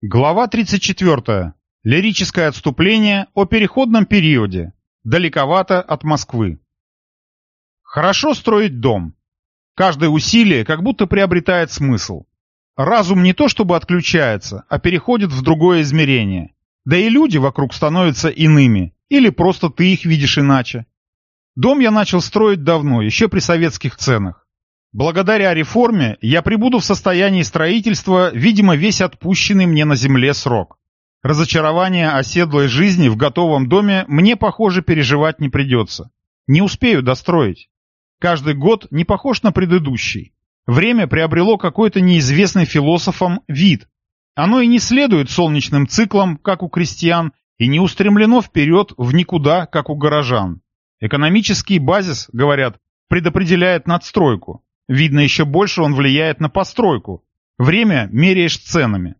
Глава 34. Лирическое отступление о переходном периоде. Далековато от Москвы. Хорошо строить дом. Каждое усилие как будто приобретает смысл. Разум не то чтобы отключается, а переходит в другое измерение. Да и люди вокруг становятся иными, или просто ты их видишь иначе. Дом я начал строить давно, еще при советских ценах. Благодаря реформе я прибуду в состоянии строительства, видимо, весь отпущенный мне на земле срок. Разочарование оседлой жизни в готовом доме мне, похоже, переживать не придется. Не успею достроить. Каждый год не похож на предыдущий. Время приобрело какой-то неизвестный философам вид. Оно и не следует солнечным циклам, как у крестьян, и не устремлено вперед в никуда, как у горожан. Экономический базис, говорят, предопределяет надстройку. Видно, еще больше он влияет на постройку. Время меряешь ценами.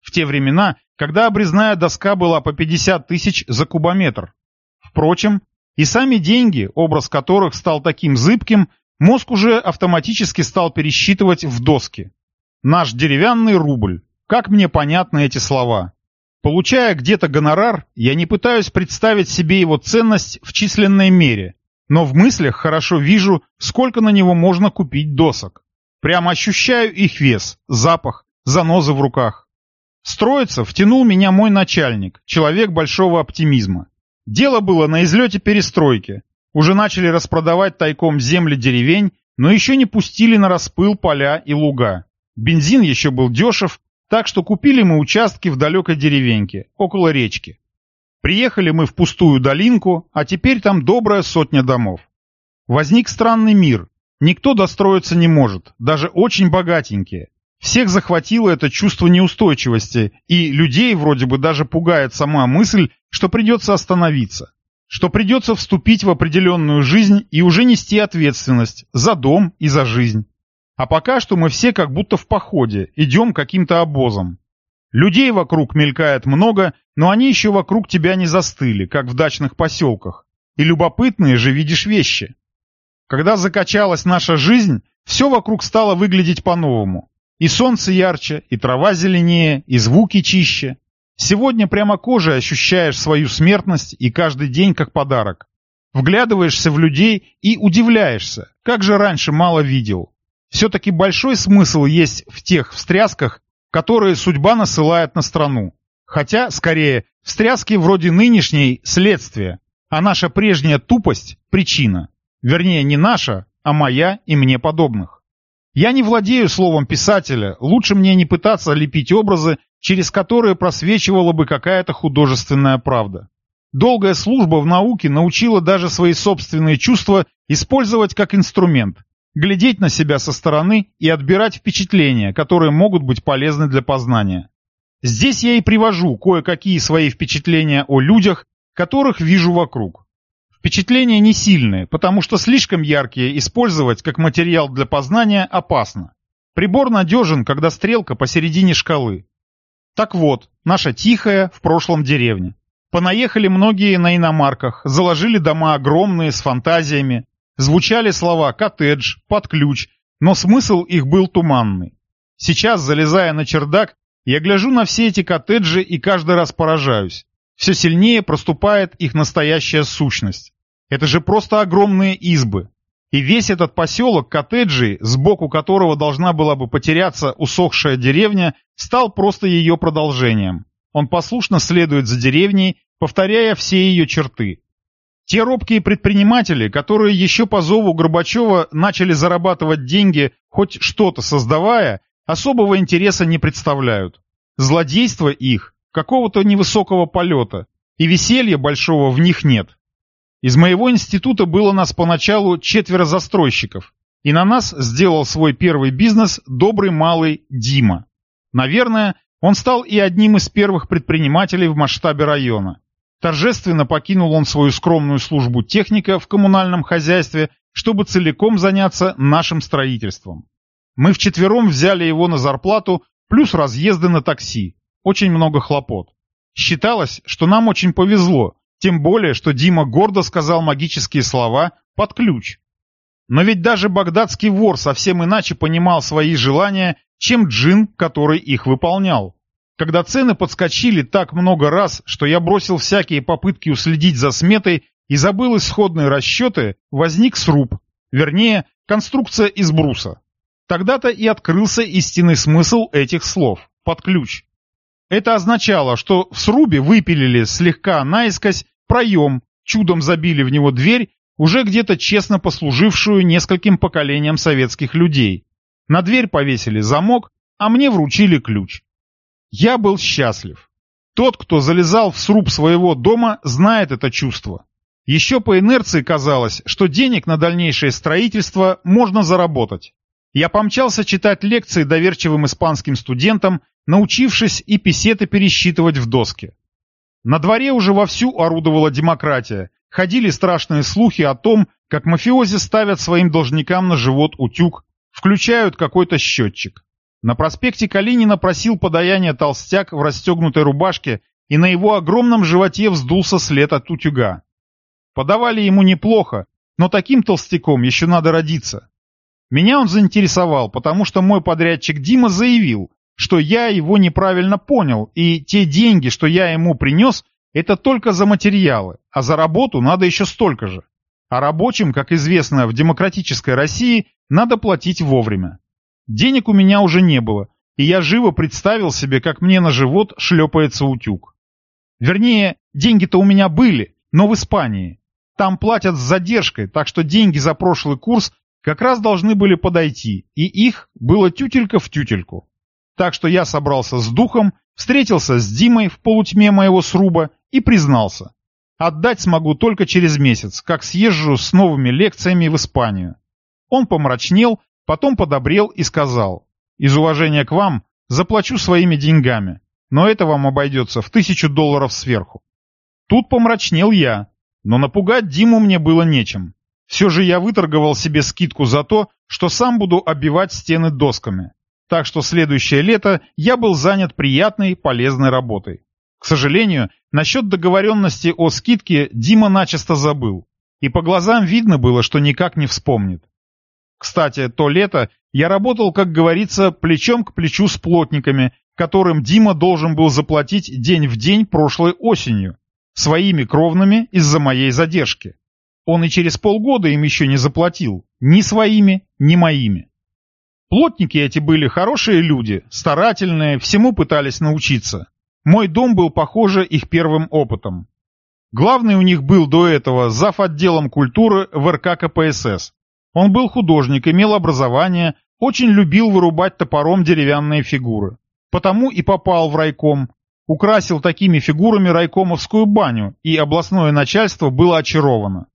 В те времена, когда обрезная доска была по 50 тысяч за кубометр. Впрочем, и сами деньги, образ которых стал таким зыбким, мозг уже автоматически стал пересчитывать в доски. Наш деревянный рубль. Как мне понятны эти слова? Получая где-то гонорар, я не пытаюсь представить себе его ценность в численной мере, но в мыслях хорошо вижу, сколько на него можно купить досок. Прямо ощущаю их вес, запах, занозы в руках. Строиться втянул меня мой начальник, человек большого оптимизма. Дело было на излете перестройки. Уже начали распродавать тайком земли деревень, но еще не пустили на распыл поля и луга. Бензин еще был дешев, так что купили мы участки в далекой деревеньке, около речки. Приехали мы в пустую долинку, а теперь там добрая сотня домов. Возник странный мир. Никто достроиться не может, даже очень богатенькие. Всех захватило это чувство неустойчивости, и людей вроде бы даже пугает сама мысль, что придется остановиться. Что придется вступить в определенную жизнь и уже нести ответственность за дом и за жизнь. А пока что мы все как будто в походе, идем каким-то обозом. Людей вокруг мелькает много, но они еще вокруг тебя не застыли, как в дачных поселках. И любопытные же видишь вещи. Когда закачалась наша жизнь, все вокруг стало выглядеть по-новому. И солнце ярче, и трава зеленее, и звуки чище. Сегодня прямо кожей ощущаешь свою смертность и каждый день как подарок. Вглядываешься в людей и удивляешься, как же раньше мало видел. Все-таки большой смысл есть в тех встрясках, которые судьба насылает на страну. Хотя, скорее, встряски вроде нынешней – следствие, а наша прежняя тупость – причина. Вернее, не наша, а моя и мне подобных. Я не владею словом писателя, лучше мне не пытаться лепить образы, через которые просвечивала бы какая-то художественная правда. Долгая служба в науке научила даже свои собственные чувства использовать как инструмент, глядеть на себя со стороны и отбирать впечатления, которые могут быть полезны для познания. Здесь я и привожу кое-какие свои впечатления о людях, которых вижу вокруг. Впечатления не сильные, потому что слишком яркие использовать как материал для познания опасно. Прибор надежен, когда стрелка посередине шкалы. Так вот, наша тихая в прошлом деревня. Понаехали многие на иномарках, заложили дома огромные, с фантазиями, Звучали слова «коттедж», «под ключ», но смысл их был туманный. Сейчас, залезая на чердак, я гляжу на все эти коттеджи и каждый раз поражаюсь. Все сильнее проступает их настоящая сущность. Это же просто огромные избы. И весь этот поселок коттеджей, сбоку которого должна была бы потеряться усохшая деревня, стал просто ее продолжением. Он послушно следует за деревней, повторяя все ее черты. Те робкие предприниматели, которые еще по зову Горбачева начали зарабатывать деньги, хоть что-то создавая, особого интереса не представляют. Злодейство их, какого-то невысокого полета, и веселья большого в них нет. Из моего института было нас поначалу четверо застройщиков, и на нас сделал свой первый бизнес добрый малый Дима. Наверное, он стал и одним из первых предпринимателей в масштабе района. Торжественно покинул он свою скромную службу техника в коммунальном хозяйстве, чтобы целиком заняться нашим строительством. Мы вчетвером взяли его на зарплату, плюс разъезды на такси. Очень много хлопот. Считалось, что нам очень повезло, тем более, что Дима гордо сказал магические слова «под ключ». Но ведь даже багдадский вор совсем иначе понимал свои желания, чем джин, который их выполнял. Когда цены подскочили так много раз, что я бросил всякие попытки уследить за сметой и забыл исходные расчеты, возник сруб, вернее, конструкция из бруса. Тогда-то и открылся истинный смысл этих слов – под ключ. Это означало, что в срубе выпилили слегка наискось проем, чудом забили в него дверь, уже где-то честно послужившую нескольким поколениям советских людей. На дверь повесили замок, а мне вручили ключ. Я был счастлив. Тот, кто залезал в сруб своего дома, знает это чувство. Еще по инерции казалось, что денег на дальнейшее строительство можно заработать. Я помчался читать лекции доверчивым испанским студентам, научившись и песеты пересчитывать в доске. На дворе уже вовсю орудовала демократия. Ходили страшные слухи о том, как мафиози ставят своим должникам на живот утюг, включают какой-то счетчик. На проспекте Калинина просил подаяния толстяк в расстегнутой рубашке, и на его огромном животе вздулся след от утюга. Подавали ему неплохо, но таким толстяком еще надо родиться. Меня он заинтересовал, потому что мой подрядчик Дима заявил, что я его неправильно понял, и те деньги, что я ему принес, это только за материалы, а за работу надо еще столько же. А рабочим, как известно, в демократической России надо платить вовремя. Денег у меня уже не было, и я живо представил себе, как мне на живот шлепается утюг. Вернее, деньги-то у меня были, но в Испании. Там платят с задержкой, так что деньги за прошлый курс как раз должны были подойти, и их было тютелька в тютельку. Так что я собрался с духом, встретился с Димой в полутьме моего сруба и признался. Отдать смогу только через месяц, как съезжу с новыми лекциями в Испанию. Он помрачнел Потом подобрел и сказал, «Из уважения к вам заплачу своими деньгами, но это вам обойдется в тысячу долларов сверху». Тут помрачнел я, но напугать Диму мне было нечем. Все же я выторговал себе скидку за то, что сам буду оббивать стены досками. Так что следующее лето я был занят приятной, полезной работой. К сожалению, насчет договоренности о скидке Дима начисто забыл. И по глазам видно было, что никак не вспомнит. Кстати, то лето я работал, как говорится, плечом к плечу с плотниками, которым Дима должен был заплатить день в день прошлой осенью, своими кровными из-за моей задержки. Он и через полгода им еще не заплатил, ни своими, ни моими. Плотники эти были хорошие люди, старательные, всему пытались научиться. Мой дом был, похоже, их первым опытом. Главный у них был до этого зав. отделом культуры в РК КПСС, он был художник, имел образование, очень любил вырубать топором деревянные фигуры. Потому и попал в райком. Украсил такими фигурами райкомовскую баню, и областное начальство было очаровано.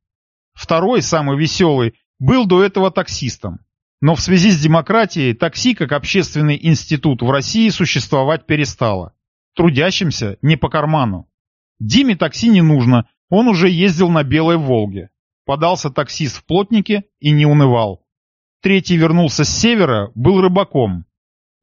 Второй, самый веселый, был до этого таксистом. Но в связи с демократией такси как общественный институт в России существовать перестало. Трудящимся не по карману. Диме такси не нужно, он уже ездил на Белой Волге. Подался таксист в плотнике и не унывал. Третий вернулся с севера, был рыбаком.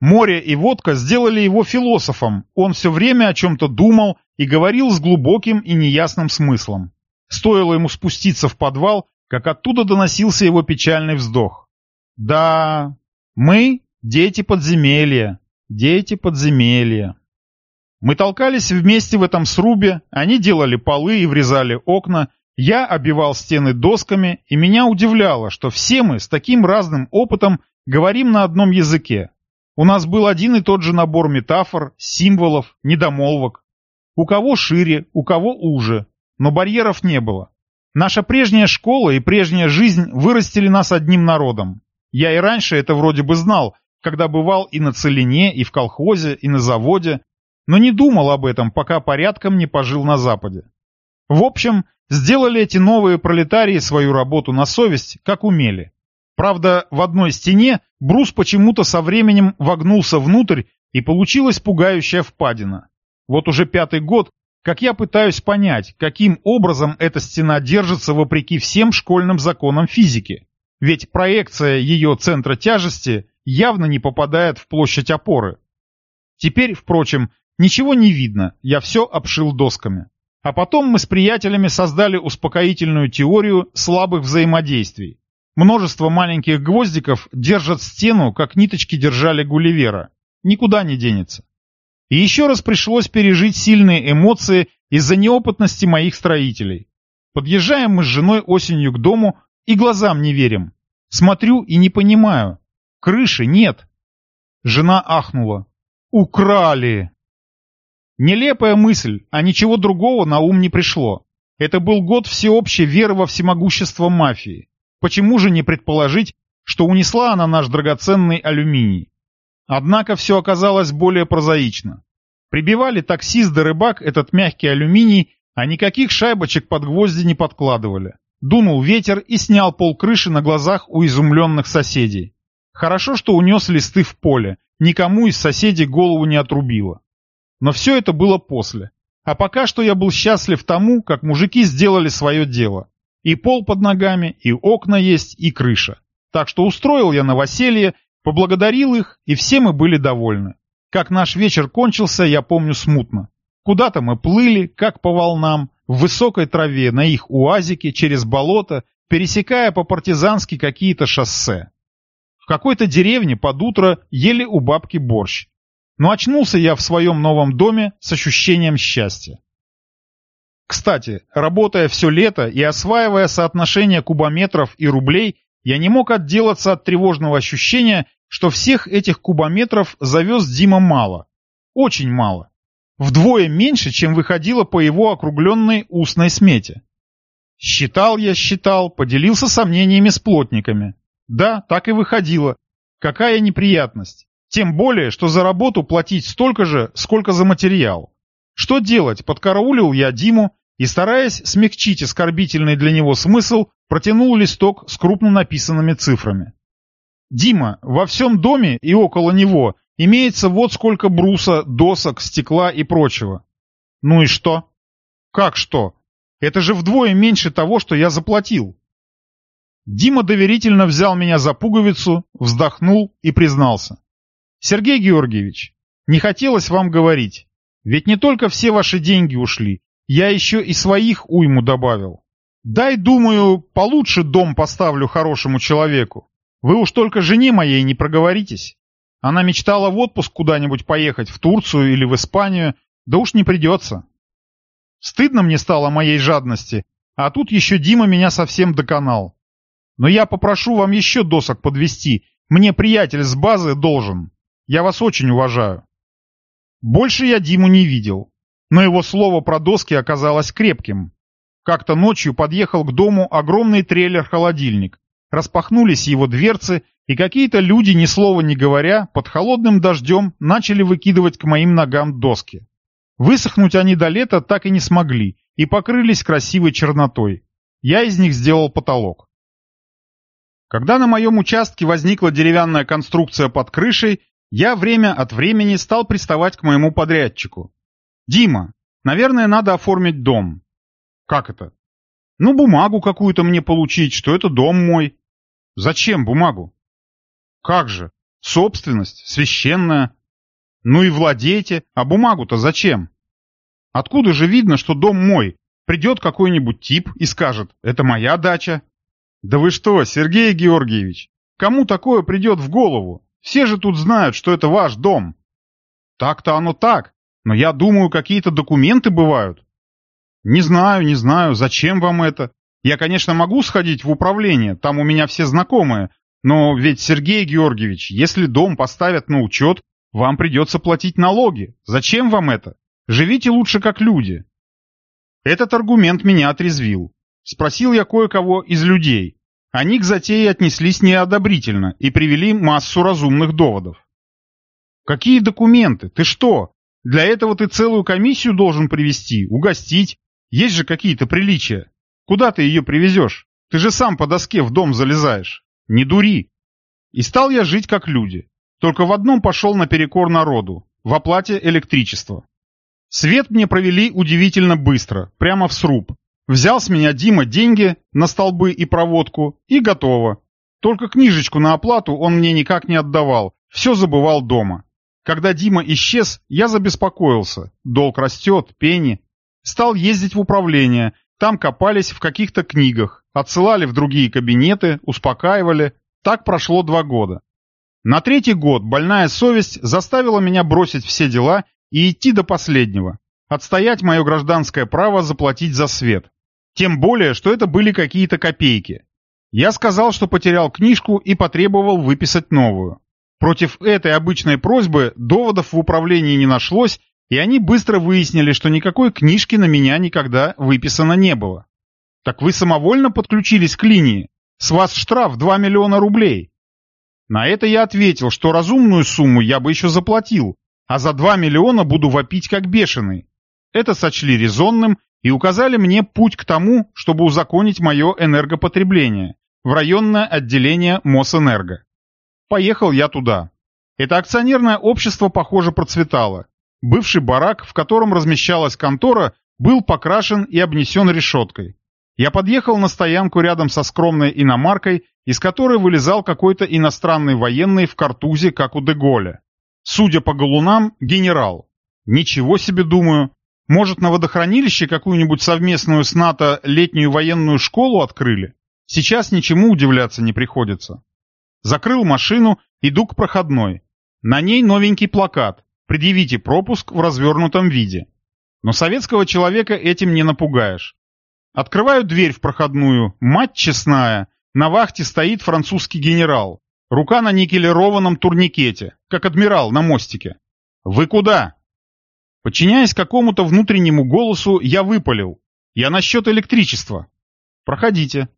Море и водка сделали его философом, он все время о чем-то думал и говорил с глубоким и неясным смыслом. Стоило ему спуститься в подвал, как оттуда доносился его печальный вздох. «Да, мы — дети подземелья, дети подземелья». Мы толкались вместе в этом срубе, они делали полы и врезали окна, я обивал стены досками, и меня удивляло, что все мы с таким разным опытом говорим на одном языке. У нас был один и тот же набор метафор, символов, недомолвок. У кого шире, у кого уже, но барьеров не было. Наша прежняя школа и прежняя жизнь вырастили нас одним народом. Я и раньше это вроде бы знал, когда бывал и на Целине, и в колхозе, и на заводе, но не думал об этом, пока порядком не пожил на Западе. В общем, Сделали эти новые пролетарии свою работу на совесть, как умели. Правда, в одной стене брус почему-то со временем вогнулся внутрь, и получилась пугающая впадина. Вот уже пятый год, как я пытаюсь понять, каким образом эта стена держится вопреки всем школьным законам физики. Ведь проекция ее центра тяжести явно не попадает в площадь опоры. Теперь, впрочем, ничего не видно, я все обшил досками. А потом мы с приятелями создали успокоительную теорию слабых взаимодействий. Множество маленьких гвоздиков держат стену, как ниточки держали Гулливера. Никуда не денется. И еще раз пришлось пережить сильные эмоции из-за неопытности моих строителей. Подъезжаем мы с женой осенью к дому и глазам не верим. Смотрю и не понимаю. Крыши нет. Жена ахнула. Украли! Нелепая мысль, а ничего другого на ум не пришло. Это был год всеобщей веры во всемогущество мафии. Почему же не предположить, что унесла она наш драгоценный алюминий? Однако все оказалось более прозаично. Прибивали таксист да рыбак этот мягкий алюминий, а никаких шайбочек под гвозди не подкладывали. Дунул ветер и снял пол крыши на глазах у изумленных соседей. Хорошо, что унес листы в поле, никому из соседей голову не отрубило. Но все это было после. А пока что я был счастлив тому, как мужики сделали свое дело. И пол под ногами, и окна есть, и крыша. Так что устроил я новоселье, поблагодарил их, и все мы были довольны. Как наш вечер кончился, я помню смутно. Куда-то мы плыли, как по волнам, в высокой траве, на их уазике, через болото, пересекая по-партизански какие-то шоссе. В какой-то деревне под утро ели у бабки борщ. Но очнулся я в своем новом доме с ощущением счастья. Кстати, работая все лето и осваивая соотношение кубометров и рублей, я не мог отделаться от тревожного ощущения, что всех этих кубометров завез Дима мало. Очень мало. Вдвое меньше, чем выходило по его округленной устной смете. Считал я, считал, поделился сомнениями с плотниками. Да, так и выходило. Какая неприятность. Тем более, что за работу платить столько же, сколько за материал. Что делать, подкараулил я Диму и, стараясь смягчить оскорбительный для него смысл, протянул листок с крупно написанными цифрами. «Дима, во всем доме и около него имеется вот сколько бруса, досок, стекла и прочего». «Ну и что?» «Как что? Это же вдвое меньше того, что я заплатил». Дима доверительно взял меня за пуговицу, вздохнул и признался. «Сергей Георгиевич, не хотелось вам говорить, ведь не только все ваши деньги ушли, я еще и своих уйму добавил. Дай, думаю, получше дом поставлю хорошему человеку. Вы уж только жене моей не проговоритесь. Она мечтала в отпуск куда-нибудь поехать, в Турцию или в Испанию, да уж не придется. Стыдно мне стало моей жадности, а тут еще Дима меня совсем доконал. Но я попрошу вам еще досок подвести. Мне приятель с базы должен. Я вас очень уважаю. Больше я Диму не видел. Но его слово про доски оказалось крепким. Как-то ночью подъехал к дому огромный трейлер-холодильник. Распахнулись его дверцы, и какие-то люди, ни слова не говоря, под холодным дождем начали выкидывать к моим ногам доски. Высохнуть они до лета так и не смогли, и покрылись красивой чернотой. Я из них сделал потолок. Когда на моем участке возникла деревянная конструкция под крышей, я время от времени стал приставать к моему подрядчику. «Дима, наверное, надо оформить дом». «Как это?» «Ну, бумагу какую-то мне получить, что это дом мой». «Зачем бумагу?» «Как же? Собственность, священная». «Ну и владейте, а бумагу-то зачем?» «Откуда же видно, что дом мой? Придет какой-нибудь тип и скажет, это моя дача». «Да вы что, Сергей Георгиевич, кому такое придет в голову? Все же тут знают, что это ваш дом». «Так-то оно так, но я думаю, какие-то документы бывают». «Не знаю, не знаю, зачем вам это? Я, конечно, могу сходить в управление, там у меня все знакомые, но ведь, Сергей Георгиевич, если дом поставят на учет, вам придется платить налоги. Зачем вам это? Живите лучше как люди». Этот аргумент меня отрезвил. Спросил я кое-кого из людей. Они к затее отнеслись неодобрительно и привели массу разумных доводов. «Какие документы? Ты что? Для этого ты целую комиссию должен привести, угостить. Есть же какие-то приличия. Куда ты ее привезешь? Ты же сам по доске в дом залезаешь. Не дури!» И стал я жить как люди. Только в одном пошел наперекор народу, в оплате электричества. Свет мне провели удивительно быстро, прямо в сруб, Взял с меня Дима деньги на столбы и проводку, и готово. Только книжечку на оплату он мне никак не отдавал, все забывал дома. Когда Дима исчез, я забеспокоился. Долг растет, пени. Стал ездить в управление, там копались в каких-то книгах, отсылали в другие кабинеты, успокаивали. Так прошло два года. На третий год больная совесть заставила меня бросить все дела и идти до последнего. Отстоять мое гражданское право заплатить за свет. Тем более, что это были какие-то копейки. Я сказал, что потерял книжку и потребовал выписать новую. Против этой обычной просьбы доводов в управлении не нашлось, и они быстро выяснили, что никакой книжки на меня никогда выписано не было. Так вы самовольно подключились к линии? С вас штраф 2 миллиона рублей. На это я ответил, что разумную сумму я бы еще заплатил, а за 2 миллиона буду вопить как бешеный. Это сочли резонным и указали мне путь к тому, чтобы узаконить мое энергопотребление в районное отделение Мосэнерго. Поехал я туда. Это акционерное общество, похоже, процветало. Бывший барак, в котором размещалась контора, был покрашен и обнесен решеткой. Я подъехал на стоянку рядом со скромной иномаркой, из которой вылезал какой-то иностранный военный в картузе, как у Деголя. Судя по галунам, генерал. Ничего себе, думаю. Может, на водохранилище какую-нибудь совместную с НАТО летнюю военную школу открыли? Сейчас ничему удивляться не приходится. Закрыл машину, иду к проходной. На ней новенький плакат «Предъявите пропуск в развернутом виде». Но советского человека этим не напугаешь. Открываю дверь в проходную. Мать честная. На вахте стоит французский генерал. Рука на никелированном турникете, как адмирал на мостике. «Вы куда?» Подчиняясь какому-то внутреннему голосу, я выпалил. «Я насчет электричества». «Проходите».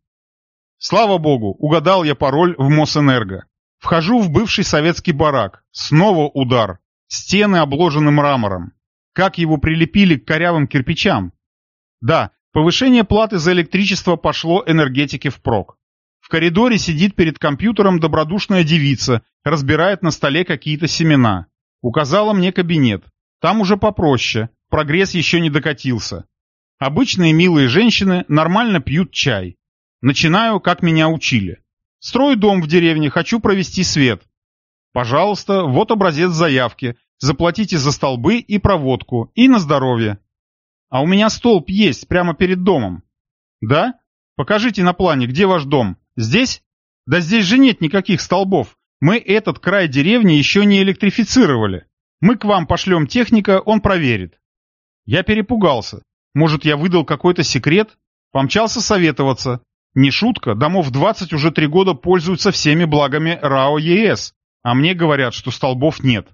Слава богу, угадал я пароль в Мосэнерго. Вхожу в бывший советский барак. Снова удар. Стены обложены мрамором. Как его прилепили к корявым кирпичам? Да, Повышение платы за электричество пошло энергетике впрок. В коридоре сидит перед компьютером добродушная девица, разбирает на столе какие-то семена. Указала мне кабинет. Там уже попроще, прогресс еще не докатился. Обычные милые женщины нормально пьют чай. Начинаю, как меня учили. Строю дом в деревне, хочу провести свет. Пожалуйста, вот образец заявки. Заплатите за столбы и проводку, и на здоровье. А у меня столб есть, прямо перед домом. Да? Покажите на плане, где ваш дом. Здесь? Да здесь же нет никаких столбов. Мы этот край деревни еще не электрифицировали. Мы к вам пошлем техника, он проверит. Я перепугался. Может, я выдал какой-то секрет? Помчался советоваться. Не шутка, домов 20 уже три года пользуются всеми благами РАО ЕС, а мне говорят, что столбов нет.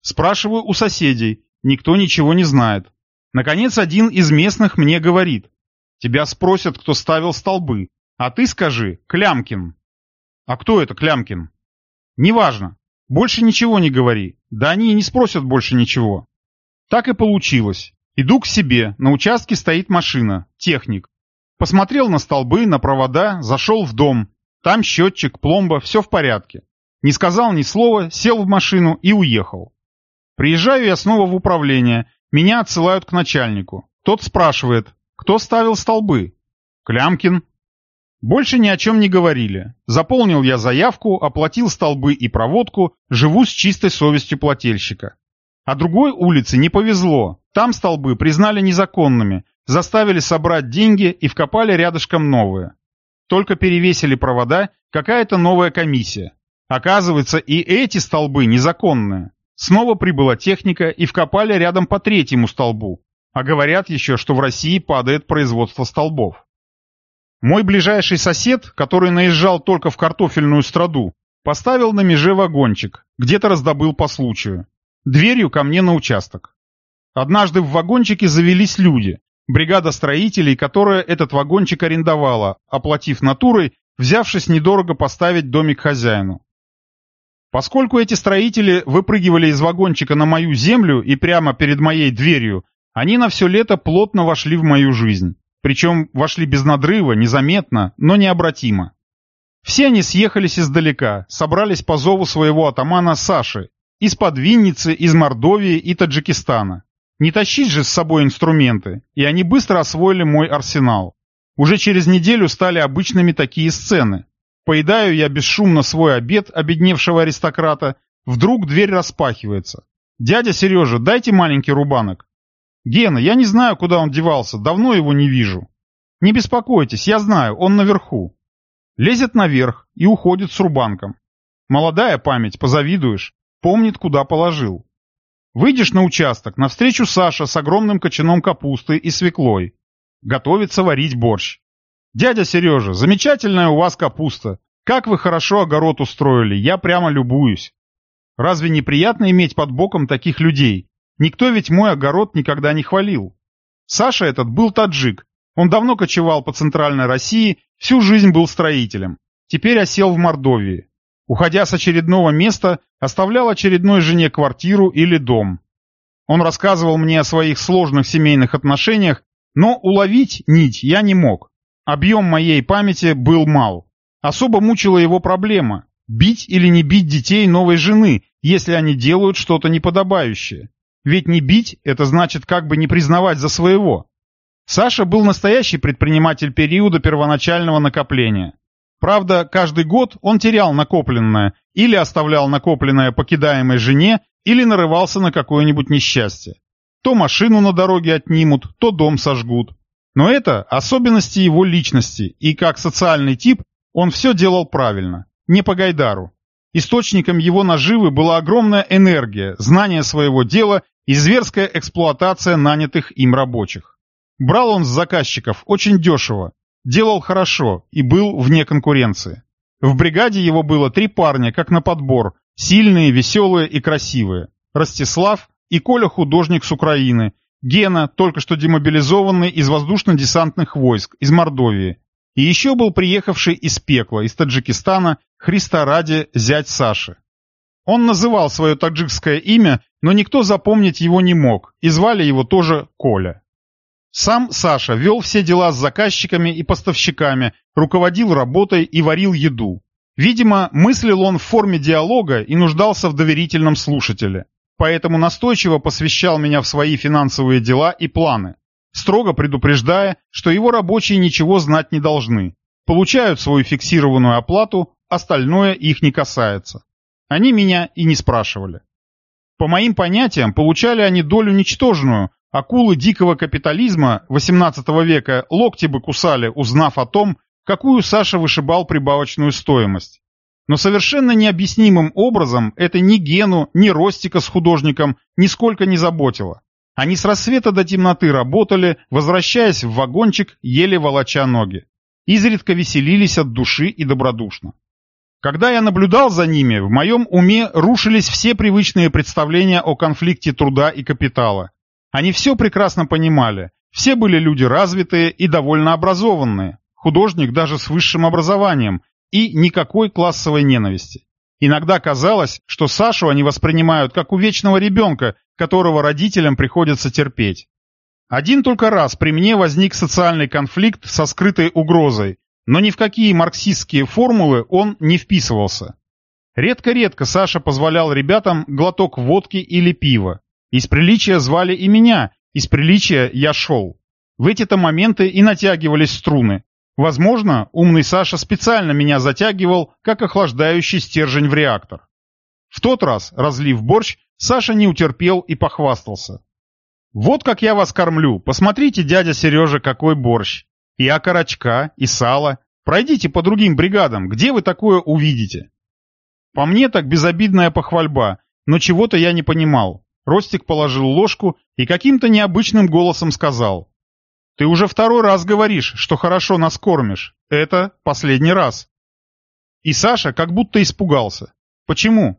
Спрашиваю у соседей, никто ничего не знает. Наконец один из местных мне говорит. Тебя спросят, кто ставил столбы, а ты скажи «Клямкин». А кто это Клямкин? Неважно. Больше ничего не говори. Да они и не спросят больше ничего. Так и получилось. Иду к себе, на участке стоит машина, техник. Посмотрел на столбы, на провода, зашел в дом. Там счетчик, пломба, все в порядке. Не сказал ни слова, сел в машину и уехал. Приезжаю я снова в управление, меня отсылают к начальнику. Тот спрашивает, кто ставил столбы? Клямкин. Больше ни о чем не говорили. Заполнил я заявку, оплатил столбы и проводку, живу с чистой совестью плательщика. А другой улице не повезло. Там столбы признали незаконными, заставили собрать деньги и вкопали рядышком новые. Только перевесили провода, какая-то новая комиссия. Оказывается, и эти столбы незаконные. Снова прибыла техника и вкопали рядом по третьему столбу. А говорят еще, что в России падает производство столбов. Мой ближайший сосед, который наезжал только в картофельную страду, поставил на меже вагончик, где-то раздобыл по случаю. Дверью ко мне на участок. Однажды в вагончике завелись люди. Бригада строителей, которая этот вагончик арендовала, оплатив натурой, взявшись недорого поставить домик хозяину. Поскольку эти строители выпрыгивали из вагончика на мою землю и прямо перед моей дверью, они на все лето плотно вошли в мою жизнь. Причем вошли без надрыва, незаметно, но необратимо. Все они съехались издалека, собрались по зову своего атамана Саши, из-под Винницы, из Мордовии и Таджикистана. Не тащить же с собой инструменты, и они быстро освоили мой арсенал. Уже через неделю стали обычными такие сцены. Поедаю я бесшумно свой обед обедневшего аристократа, вдруг дверь распахивается. «Дядя Сережа, дайте маленький рубанок». «Гена, я не знаю, куда он девался, давно его не вижу». «Не беспокойтесь, я знаю, он наверху». Лезет наверх и уходит с рубанком. Молодая память, позавидуешь, помнит, куда положил. Выйдешь на участок, навстречу Саша с огромным кочаном капусты и свеклой. Готовится варить борщ. «Дядя Сережа, замечательная у вас капуста. Как вы хорошо огород устроили, я прямо любуюсь». Разве неприятно иметь под боком таких людей? Никто ведь мой огород никогда не хвалил. Саша этот был таджик. Он давно кочевал по центральной России, всю жизнь был строителем. Теперь осел в Мордовии. Уходя с очередного места, оставлял очередной жене квартиру или дом. Он рассказывал мне о своих сложных семейных отношениях, но уловить нить я не мог. Объем моей памяти был мал. Особо мучила его проблема – бить или не бить детей новой жены, если они делают что-то неподобающее. Ведь не бить – это значит как бы не признавать за своего. Саша был настоящий предприниматель периода первоначального накопления. Правда, каждый год он терял накопленное, или оставлял накопленное покидаемой жене, или нарывался на какое-нибудь несчастье. То машину на дороге отнимут, то дом сожгут. Но это особенности его личности, и как социальный тип он все делал правильно, не по Гайдару. Источником его наживы была огромная энергия, знание своего дела и зверская эксплуатация нанятых им рабочих. Брал он с заказчиков очень дешево, делал хорошо и был вне конкуренции. В бригаде его было три парня, как на подбор, сильные, веселые и красивые. Ростислав и Коля художник с Украины, Гена, только что демобилизованный из воздушно-десантных войск, из Мордовии. И еще был приехавший из пекла, из Таджикистана, Христа ради, зять Саши. Он называл свое таджикское имя, но никто запомнить его не мог, и звали его тоже Коля. Сам Саша вел все дела с заказчиками и поставщиками, руководил работой и варил еду. Видимо, мыслил он в форме диалога и нуждался в доверительном слушателе. Поэтому настойчиво посвящал меня в свои финансовые дела и планы, строго предупреждая, что его рабочие ничего знать не должны. Получают свою фиксированную оплату, остальное их не касается. Они меня и не спрашивали. По моим понятиям, получали они долю ничтожную, Акулы дикого капитализма XVIII века локти бы кусали, узнав о том, какую Саша вышибал прибавочную стоимость. Но совершенно необъяснимым образом это ни Гену, ни Ростика с художником нисколько не заботило. Они с рассвета до темноты работали, возвращаясь в вагончик, еле волоча ноги. Изредка веселились от души и добродушно. Когда я наблюдал за ними, в моем уме рушились все привычные представления о конфликте труда и капитала. Они все прекрасно понимали. Все были люди развитые и довольно образованные. Художник даже с высшим образованием. И никакой классовой ненависти. Иногда казалось, что Сашу они воспринимают как увечного ребенка, которого родителям приходится терпеть. Один только раз при мне возник социальный конфликт со скрытой угрозой, но ни в какие марксистские формулы он не вписывался. Редко-редко Саша позволял ребятам глоток водки или пива. Из приличия звали и меня, из приличия я шел. В эти-то моменты и натягивались струны. Возможно, умный Саша специально меня затягивал, как охлаждающий стержень в реактор. В тот раз, разлив борщ, Саша не утерпел и похвастался. «Вот как я вас кормлю, посмотрите, дядя Сережа, какой борщ! И окорочка, и сало. Пройдите по другим бригадам, где вы такое увидите?» По мне так безобидная похвальба, но чего-то я не понимал. Ростик положил ложку и каким-то необычным голосом сказал. «Ты уже второй раз говоришь, что хорошо нас кормишь. Это последний раз». И Саша как будто испугался. «Почему?»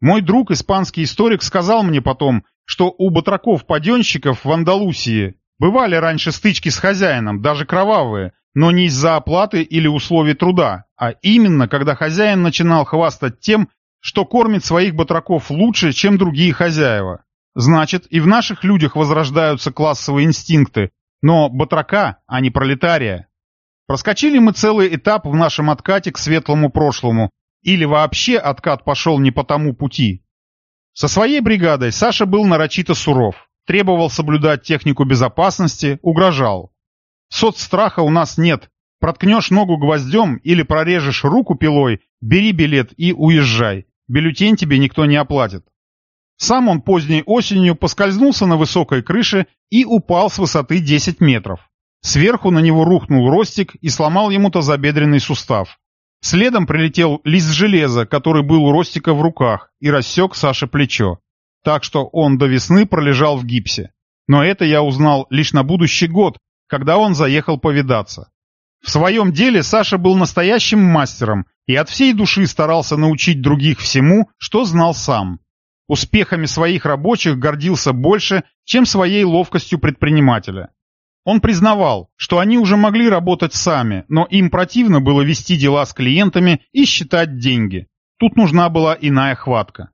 Мой друг, испанский историк, сказал мне потом, что у батраков-паденщиков в Андалусии бывали раньше стычки с хозяином, даже кровавые, но не из-за оплаты или условий труда, а именно, когда хозяин начинал хвастать тем, что кормит своих батраков лучше, чем другие хозяева. Значит, и в наших людях возрождаются классовые инстинкты, но батрака, а не пролетария. Проскочили мы целый этап в нашем откате к светлому прошлому, или вообще откат пошел не по тому пути. Со своей бригадой Саша был нарочито суров, требовал соблюдать технику безопасности, угрожал. Соцстраха у нас нет, проткнешь ногу гвоздем или прорежешь руку пилой, бери билет и уезжай. Бюллетень тебе никто не оплатит. Сам он поздней осенью поскользнулся на высокой крыше и упал с высоты 10 метров. Сверху на него рухнул ростик и сломал ему тазобедренный сустав. Следом прилетел лист железа, который был у Ростика в руках, и рассек Саше плечо. Так что он до весны пролежал в гипсе. Но это я узнал лишь на будущий год, когда он заехал повидаться. В своем деле Саша был настоящим мастером и от всей души старался научить других всему, что знал сам. Успехами своих рабочих гордился больше, чем своей ловкостью предпринимателя. Он признавал, что они уже могли работать сами, но им противно было вести дела с клиентами и считать деньги. Тут нужна была иная хватка.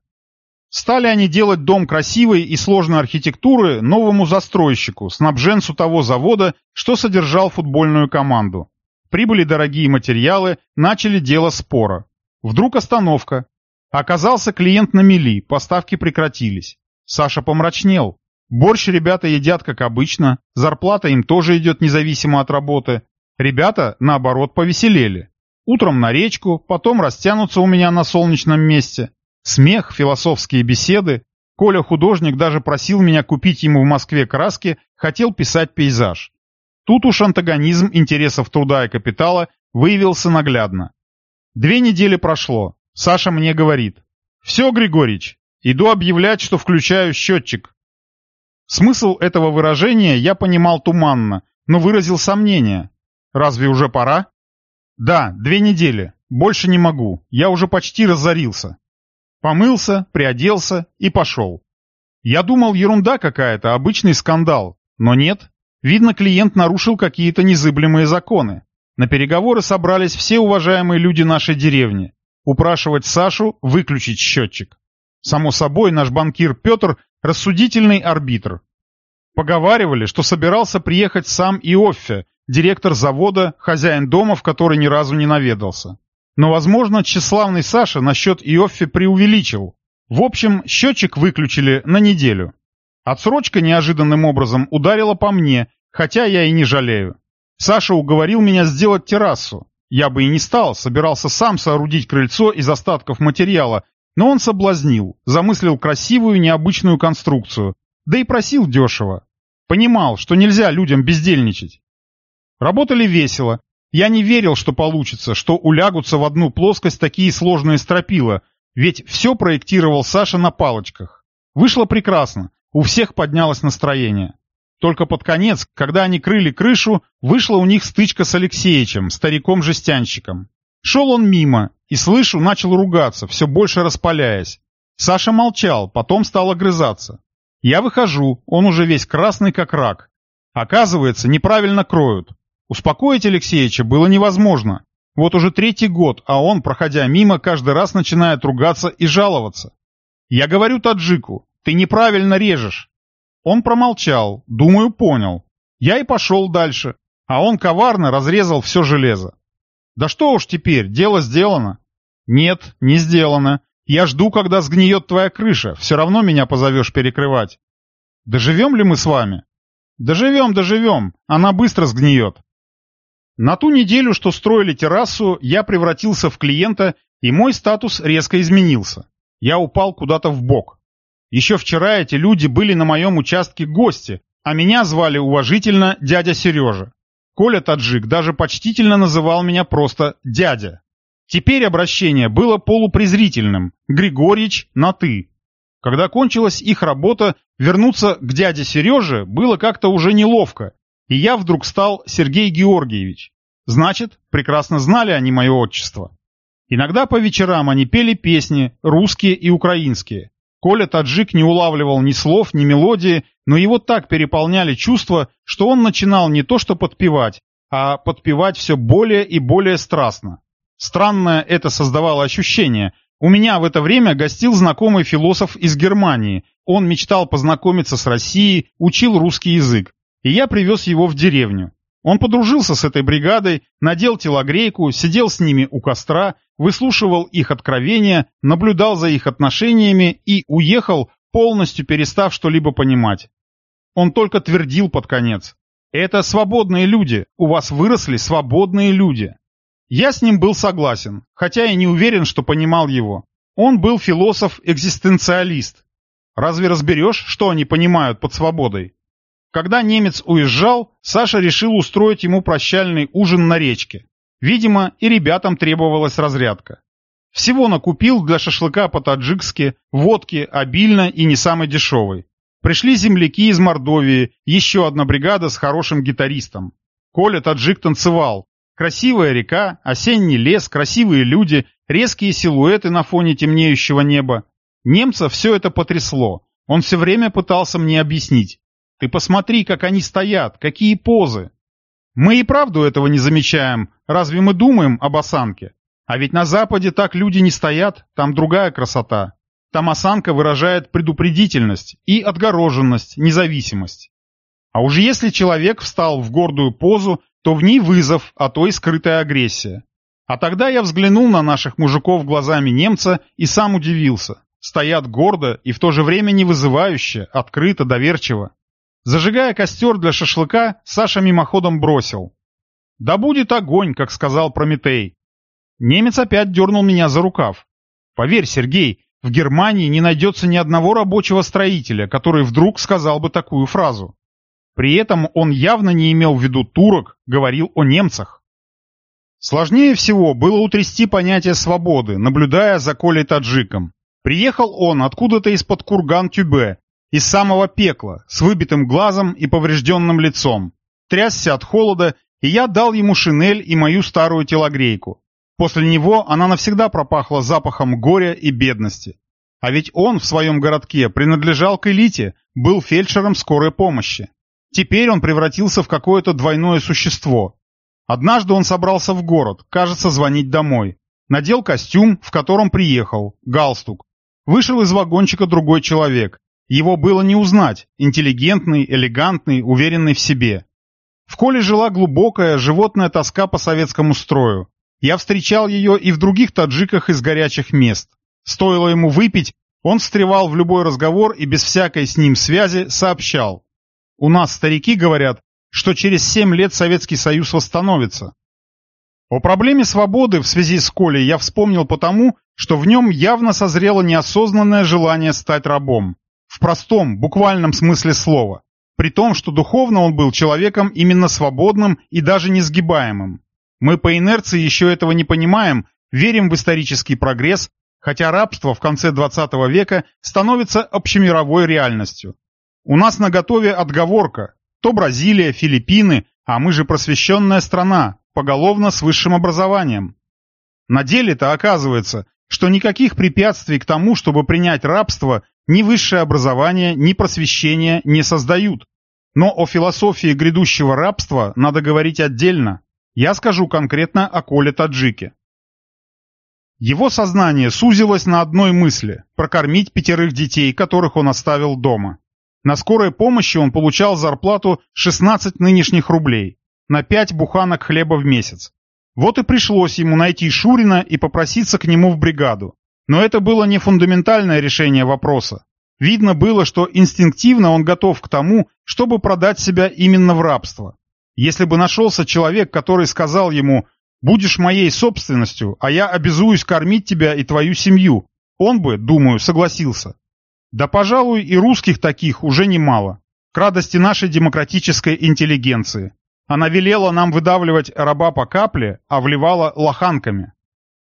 Стали они делать дом красивой и сложной архитектуры новому застройщику, снабженцу того завода, что содержал футбольную команду. Прибыли дорогие материалы, начали дело спора. Вдруг остановка. Оказался клиент на мели, поставки прекратились. Саша помрачнел. Борщ ребята едят как обычно, зарплата им тоже идет независимо от работы. Ребята, наоборот, повеселели. Утром на речку, потом растянутся у меня на солнечном месте. Смех, философские беседы. Коля художник даже просил меня купить ему в Москве краски, хотел писать пейзаж. Тут уж антагонизм интересов труда и капитала выявился наглядно. Две недели прошло. Саша мне говорит. «Все, Григорьевич, иду объявлять, что включаю счетчик». Смысл этого выражения я понимал туманно, но выразил сомнение. «Разве уже пора?» «Да, две недели. Больше не могу. Я уже почти разорился». Помылся, приоделся и пошел. Я думал, ерунда какая-то, обычный скандал. Но нет. Видно, клиент нарушил какие-то незыблемые законы. На переговоры собрались все уважаемые люди нашей деревни. Упрашивать Сашу выключить счетчик. Само собой, наш банкир Петр – рассудительный арбитр. Поговаривали, что собирался приехать сам Иоффе, директор завода, хозяин дома, в который ни разу не наведался. Но, возможно, тщеславный Саша насчет Иоффи преувеличил. В общем, счетчик выключили на неделю. Отсрочка неожиданным образом ударила по мне, хотя я и не жалею. Саша уговорил меня сделать террасу. Я бы и не стал, собирался сам соорудить крыльцо из остатков материала, но он соблазнил, замыслил красивую необычную конструкцию, да и просил дешево. Понимал, что нельзя людям бездельничать. Работали весело, я не верил, что получится, что улягутся в одну плоскость такие сложные стропила, ведь все проектировал Саша на палочках. Вышло прекрасно, у всех поднялось настроение. Только под конец, когда они крыли крышу, вышла у них стычка с Алексеичем, стариком-жестянщиком. Шел он мимо, и, слышу, начал ругаться, все больше распаляясь. Саша молчал, потом стал огрызаться. Я выхожу, он уже весь красный как рак. Оказывается, неправильно кроют. Успокоить Алексеевича было невозможно. Вот уже третий год, а он, проходя мимо, каждый раз начинает ругаться и жаловаться. Я говорю таджику, ты неправильно режешь. Он промолчал, думаю, понял. Я и пошел дальше, а он коварно разрезал все железо. Да что уж теперь, дело сделано. Нет, не сделано. Я жду, когда сгниет твоя крыша, все равно меня позовешь перекрывать. Доживем ли мы с вами? Доживем, доживем, она быстро сгниет. На ту неделю, что строили террасу, я превратился в клиента, и мой статус резко изменился. Я упал куда-то в бок. Еще вчера эти люди были на моем участке гости, а меня звали уважительно дядя Сережа. Коля Таджик даже почтительно называл меня просто «дядя». Теперь обращение было полупрезрительным, Григорьич на «ты». Когда кончилась их работа, вернуться к дяде Сереже было как-то уже неловко, и я вдруг стал Сергей Георгиевич. Значит, прекрасно знали они мое отчество. Иногда по вечерам они пели песни, русские и украинские. Коля Таджик не улавливал ни слов, ни мелодии, но его так переполняли чувства, что он начинал не то что подпевать, а подпевать все более и более страстно. Странное это создавало ощущение. У меня в это время гостил знакомый философ из Германии. Он мечтал познакомиться с Россией, учил русский язык и я привез его в деревню. Он подружился с этой бригадой, надел телогрейку, сидел с ними у костра, выслушивал их откровения, наблюдал за их отношениями и уехал, полностью перестав что-либо понимать. Он только твердил под конец. «Это свободные люди, у вас выросли свободные люди». Я с ним был согласен, хотя и не уверен, что понимал его. Он был философ-экзистенциалист. Разве разберешь, что они понимают под свободой? Когда немец уезжал, Саша решил устроить ему прощальный ужин на речке. Видимо, и ребятам требовалась разрядка. Всего накупил для шашлыка по-таджикски, водки, обильно и не самой дешевой. Пришли земляки из Мордовии, еще одна бригада с хорошим гитаристом. Коля таджик танцевал. Красивая река, осенний лес, красивые люди, резкие силуэты на фоне темнеющего неба. Немца все это потрясло. Он все время пытался мне объяснить. Ты посмотри, как они стоят, какие позы. Мы и правду этого не замечаем, разве мы думаем об осанке? А ведь на Западе так люди не стоят, там другая красота. Там осанка выражает предупредительность и отгороженность, независимость. А уж если человек встал в гордую позу, то в ней вызов, а то и скрытая агрессия. А тогда я взглянул на наших мужиков глазами немца и сам удивился. Стоят гордо и в то же время не вызывающе, открыто, доверчиво. Зажигая костер для шашлыка, Саша мимоходом бросил. «Да будет огонь», как сказал Прометей. Немец опять дернул меня за рукав. «Поверь, Сергей, в Германии не найдется ни одного рабочего строителя, который вдруг сказал бы такую фразу. При этом он явно не имел в виду турок, говорил о немцах. Сложнее всего было утрясти понятие свободы, наблюдая за Колей Таджиком. Приехал он откуда-то из-под Курган-Тюбе, из самого пекла, с выбитым глазом и поврежденным лицом. Трясся от холода, и я дал ему шинель и мою старую телогрейку. После него она навсегда пропахла запахом горя и бедности. А ведь он в своем городке принадлежал к элите, был фельдшером скорой помощи. Теперь он превратился в какое-то двойное существо. Однажды он собрался в город, кажется, звонить домой. Надел костюм, в котором приехал, галстук. Вышел из вагончика другой человек. Его было не узнать, интеллигентный, элегантный, уверенный в себе. В Коле жила глубокая животная тоска по советскому строю. Я встречал ее и в других таджиках из горячих мест. Стоило ему выпить, он встревал в любой разговор и без всякой с ним связи сообщал. У нас старики говорят, что через семь лет Советский Союз восстановится. О проблеме свободы в связи с Колей я вспомнил потому, что в нем явно созрело неосознанное желание стать рабом. В простом, буквальном смысле слова. При том, что духовно он был человеком именно свободным и даже несгибаемым. Мы по инерции еще этого не понимаем, верим в исторический прогресс, хотя рабство в конце 20 века становится общемировой реальностью. У нас на готове отговорка. То Бразилия, Филиппины, а мы же просвещенная страна, поголовно с высшим образованием. На деле-то оказывается, что никаких препятствий к тому, чтобы принять рабство, ни высшее образование, ни просвещение не создают. Но о философии грядущего рабства надо говорить отдельно. Я скажу конкретно о Коле Таджике. Его сознание сузилось на одной мысли – прокормить пятерых детей, которых он оставил дома. На скорой помощи он получал зарплату 16 нынешних рублей, на 5 буханок хлеба в месяц. Вот и пришлось ему найти Шурина и попроситься к нему в бригаду. Но это было не фундаментальное решение вопроса. Видно было, что инстинктивно он готов к тому, чтобы продать себя именно в рабство. Если бы нашелся человек, который сказал ему «Будешь моей собственностью, а я обязуюсь кормить тебя и твою семью», он бы, думаю, согласился. Да, пожалуй, и русских таких уже немало. К радости нашей демократической интеллигенции. Она велела нам выдавливать раба по капле, а вливала лоханками.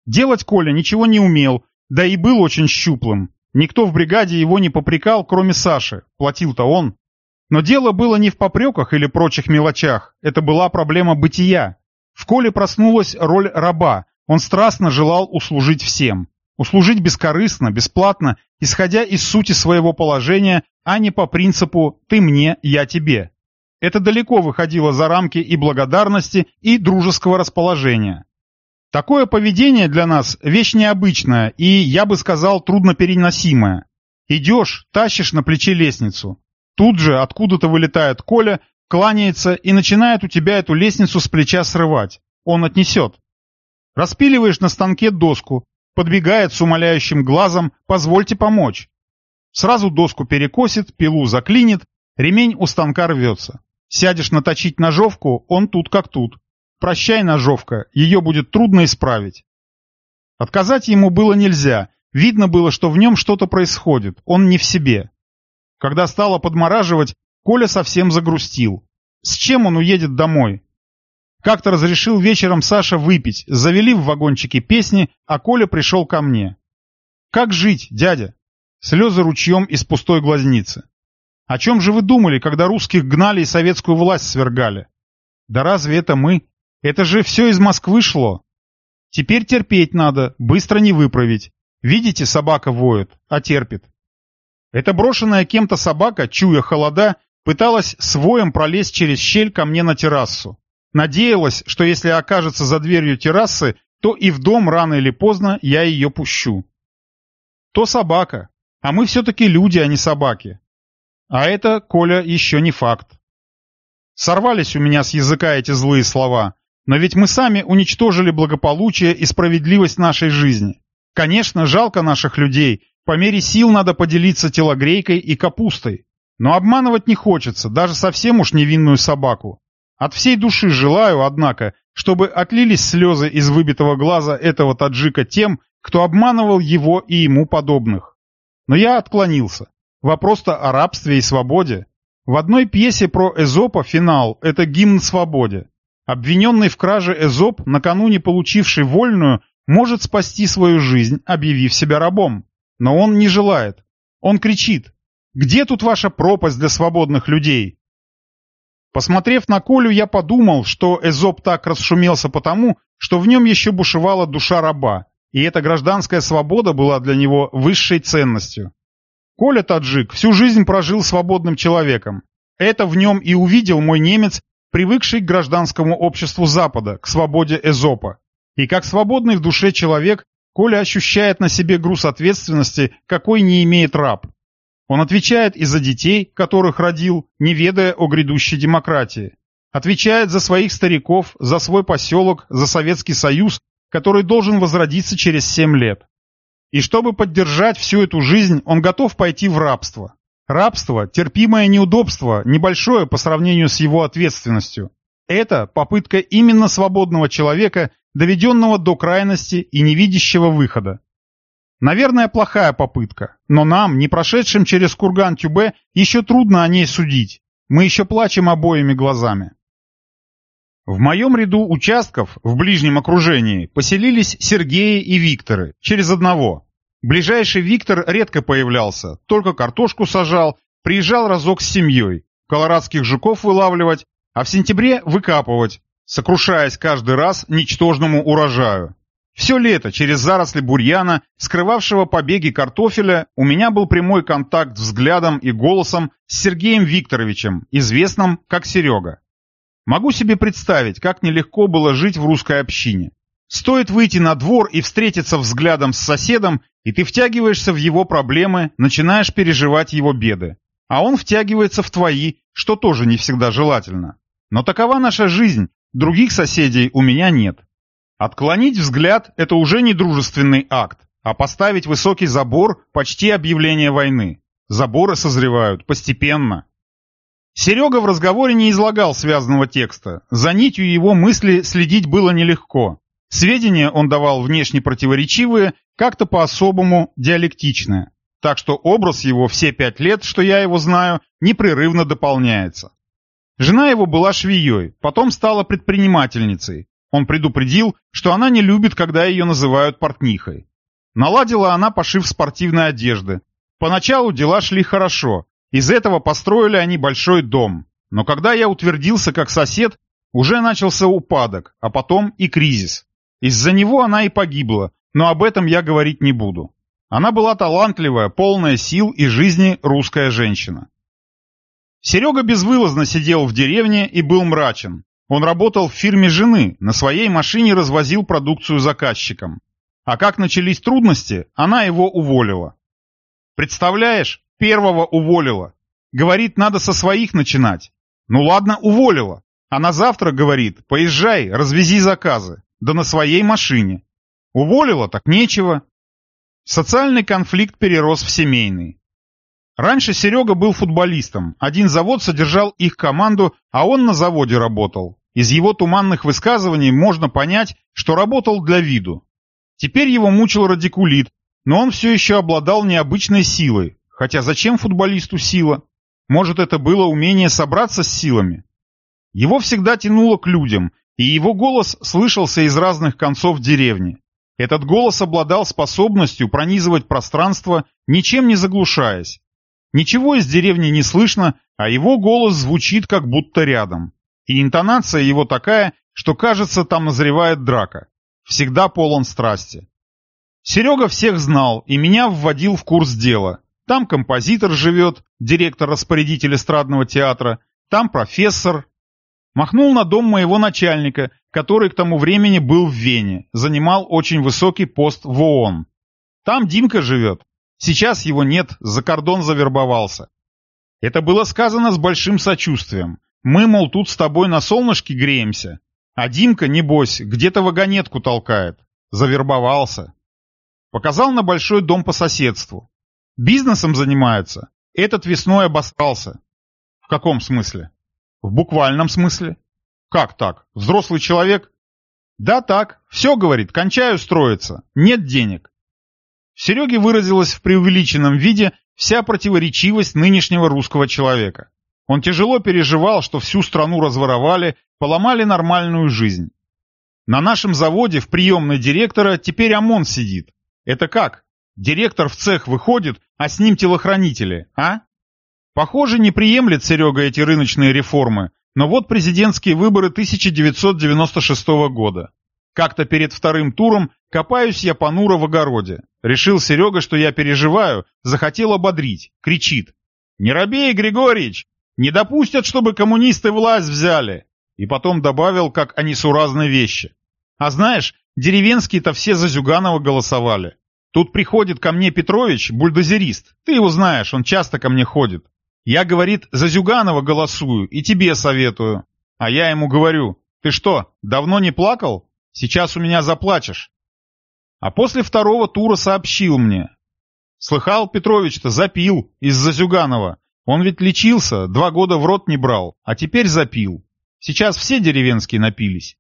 Делать Коля ничего не умел, да и был очень щуплым. Никто в бригаде его не попрекал, кроме Саши, платил-то он. Но дело было не в попреках или прочих мелочах, это была проблема бытия. В Коле проснулась роль раба, он страстно желал услужить всем. Услужить бескорыстно, бесплатно, исходя из сути своего положения, а не по принципу «ты мне, я тебе». Это далеко выходило за рамки и благодарности, и дружеского расположения. Такое поведение для нас вещь необычная и, я бы сказал, труднопереносимая. Идешь, тащишь на плече лестницу. Тут же откуда-то вылетает Коля, кланяется и начинает у тебя эту лестницу с плеча срывать. Он отнесет. Распиливаешь на станке доску, подбегает с умоляющим глазом «позвольте помочь». Сразу доску перекосит, пилу заклинит, ремень у станка рвется. Сядешь наточить ножовку, он тут как тут. Прощай, ножовка, ее будет трудно исправить. Отказать ему было нельзя, видно было, что в нем что-то происходит, он не в себе. Когда стало подмораживать, Коля совсем загрустил. С чем он уедет домой? Как-то разрешил вечером Саша выпить, завели в вагончике песни, а Коля пришел ко мне. «Как жить, дядя?» Слезы ручьем из пустой глазницы. «О чем же вы думали, когда русских гнали и советскую власть свергали?» «Да разве это мы? Это же все из Москвы шло. Теперь терпеть надо, быстро не выправить. Видите, собака воет, а терпит. Эта брошенная кем-то собака, чуя холода, пыталась своем пролезть через щель ко мне на террасу. Надеялась, что если окажется за дверью террасы, то и в дом рано или поздно я ее пущу. То собака, а мы все-таки люди, а не собаки. А это, Коля, еще не факт. Сорвались у меня с языка эти злые слова, но ведь мы сами уничтожили благополучие и справедливость нашей жизни. Конечно, жалко наших людей, по мере сил надо поделиться телогрейкой и капустой. Но обманывать не хочется, даже совсем уж невинную собаку. От всей души желаю, однако, чтобы отлились слезы из выбитого глаза этого таджика тем, кто обманывал его и ему подобных. Но я отклонился. Вопрос-то о рабстве и свободе. В одной пьесе про Эзопа финал – это гимн свободе. Обвиненный в краже Эзоп, накануне получивший вольную, может спасти свою жизнь, объявив себя рабом. Но он не желает. Он кричит «Где тут ваша пропасть для свободных людей?» Посмотрев на Колю, я подумал, что Эзоп так расшумелся потому, что в нем еще бушевала душа раба, и эта гражданская свобода была для него высшей ценностью. Коля Таджик всю жизнь прожил свободным человеком. Это в нем и увидел мой немец, привыкший к гражданскому обществу Запада, к свободе Эзопа. И как свободный в душе человек, Коля ощущает на себе груз ответственности, какой не имеет раб. Он отвечает и за детей, которых родил, не ведая о грядущей демократии. Отвечает за своих стариков, за свой поселок, за Советский Союз, который должен возродиться через семь лет. И чтобы поддержать всю эту жизнь, он готов пойти в рабство. Рабство – терпимое неудобство, небольшое по сравнению с его ответственностью. Это попытка именно свободного человека, доведенного до крайности и не видящего выхода. Наверное, плохая попытка, но нам, не прошедшим через курган Тюбе, еще трудно о ней судить. Мы еще плачем обоими глазами. В моем ряду участков в ближнем окружении поселились Сергеи и Викторы, через одного. Ближайший Виктор редко появлялся, только картошку сажал, приезжал разок с семьей, колорадских жуков вылавливать, а в сентябре выкапывать, сокрушаясь каждый раз ничтожному урожаю. Все лето через заросли бурьяна, скрывавшего побеги картофеля, у меня был прямой контакт взглядом и голосом с Сергеем Викторовичем, известным как Серега. Могу себе представить, как нелегко было жить в русской общине. Стоит выйти на двор и встретиться взглядом с соседом, и ты втягиваешься в его проблемы, начинаешь переживать его беды. А он втягивается в твои, что тоже не всегда желательно. Но такова наша жизнь, других соседей у меня нет. Отклонить взгляд – это уже не дружественный акт, а поставить высокий забор – почти объявление войны. Заборы созревают постепенно. Серега в разговоре не излагал связанного текста. За нитью его мысли следить было нелегко. Сведения он давал внешне противоречивые, как-то по-особому диалектичные. Так что образ его все пять лет, что я его знаю, непрерывно дополняется. Жена его была швеей, потом стала предпринимательницей, он предупредил, что она не любит, когда ее называют портнихой. Наладила она пошив спортивной одежды. Поначалу дела шли хорошо. Из этого построили они большой дом. Но когда я утвердился как сосед, уже начался упадок, а потом и кризис. Из-за него она и погибла, но об этом я говорить не буду. Она была талантливая, полная сил и жизни русская женщина. Серега безвылазно сидел в деревне и был мрачен. Он работал в фирме жены, на своей машине развозил продукцию заказчикам. А как начались трудности, она его уволила. Представляешь, первого уволила. Говорит, надо со своих начинать. Ну ладно, уволила. А на завтра говорит, поезжай, развези заказы. Да на своей машине. Уволила, так нечего. Социальный конфликт перерос в семейный. Раньше Серега был футболистом. Один завод содержал их команду, а он на заводе работал. Из его туманных высказываний можно понять, что работал для виду. Теперь его мучил радикулит, но он все еще обладал необычной силой. Хотя зачем футболисту сила? Может, это было умение собраться с силами? Его всегда тянуло к людям, И его голос слышался из разных концов деревни. Этот голос обладал способностью пронизывать пространство, ничем не заглушаясь. Ничего из деревни не слышно, а его голос звучит как будто рядом. И интонация его такая, что кажется, там назревает драка. Всегда полон страсти. Серега всех знал и меня вводил в курс дела. Там композитор живет, директор-распорядитель эстрадного театра, там профессор. Махнул на дом моего начальника, который к тому времени был в Вене, занимал очень высокий пост в ООН. Там Димка живет. Сейчас его нет, за кордон завербовался. Это было сказано с большим сочувствием. Мы, мол, тут с тобой на солнышке греемся. А Димка, небось, где-то вагонетку толкает. Завербовался. Показал на большой дом по соседству. Бизнесом занимается. Этот весной обосрался. В каком смысле? В буквальном смысле. Как так? Взрослый человек? Да так. Все, говорит, кончаю строиться. Нет денег. Сереге выразилась в преувеличенном виде вся противоречивость нынешнего русского человека. Он тяжело переживал, что всю страну разворовали, поломали нормальную жизнь. На нашем заводе в приемной директора теперь ОМОН сидит. Это как? Директор в цех выходит, а с ним телохранители, а? Похоже, не приемлет Серега эти рыночные реформы, но вот президентские выборы 1996 года. Как-то перед вторым туром копаюсь я понуро в огороде. Решил Серега, что я переживаю, захотел ободрить, кричит. «Не робей, Григорьевич! Не допустят, чтобы коммунисты власть взяли!» И потом добавил, как о несуразной вещи. «А знаешь, деревенские-то все за Зюганова голосовали. Тут приходит ко мне Петрович, бульдозерист. Ты его знаешь, он часто ко мне ходит. Я, говорит, за Зюганова голосую и тебе советую. А я ему говорю, ты что, давно не плакал? Сейчас у меня заплачешь. А после второго тура сообщил мне. Слыхал, Петрович-то запил из-за Зюганова. Он ведь лечился, два года в рот не брал, а теперь запил. Сейчас все деревенские напились.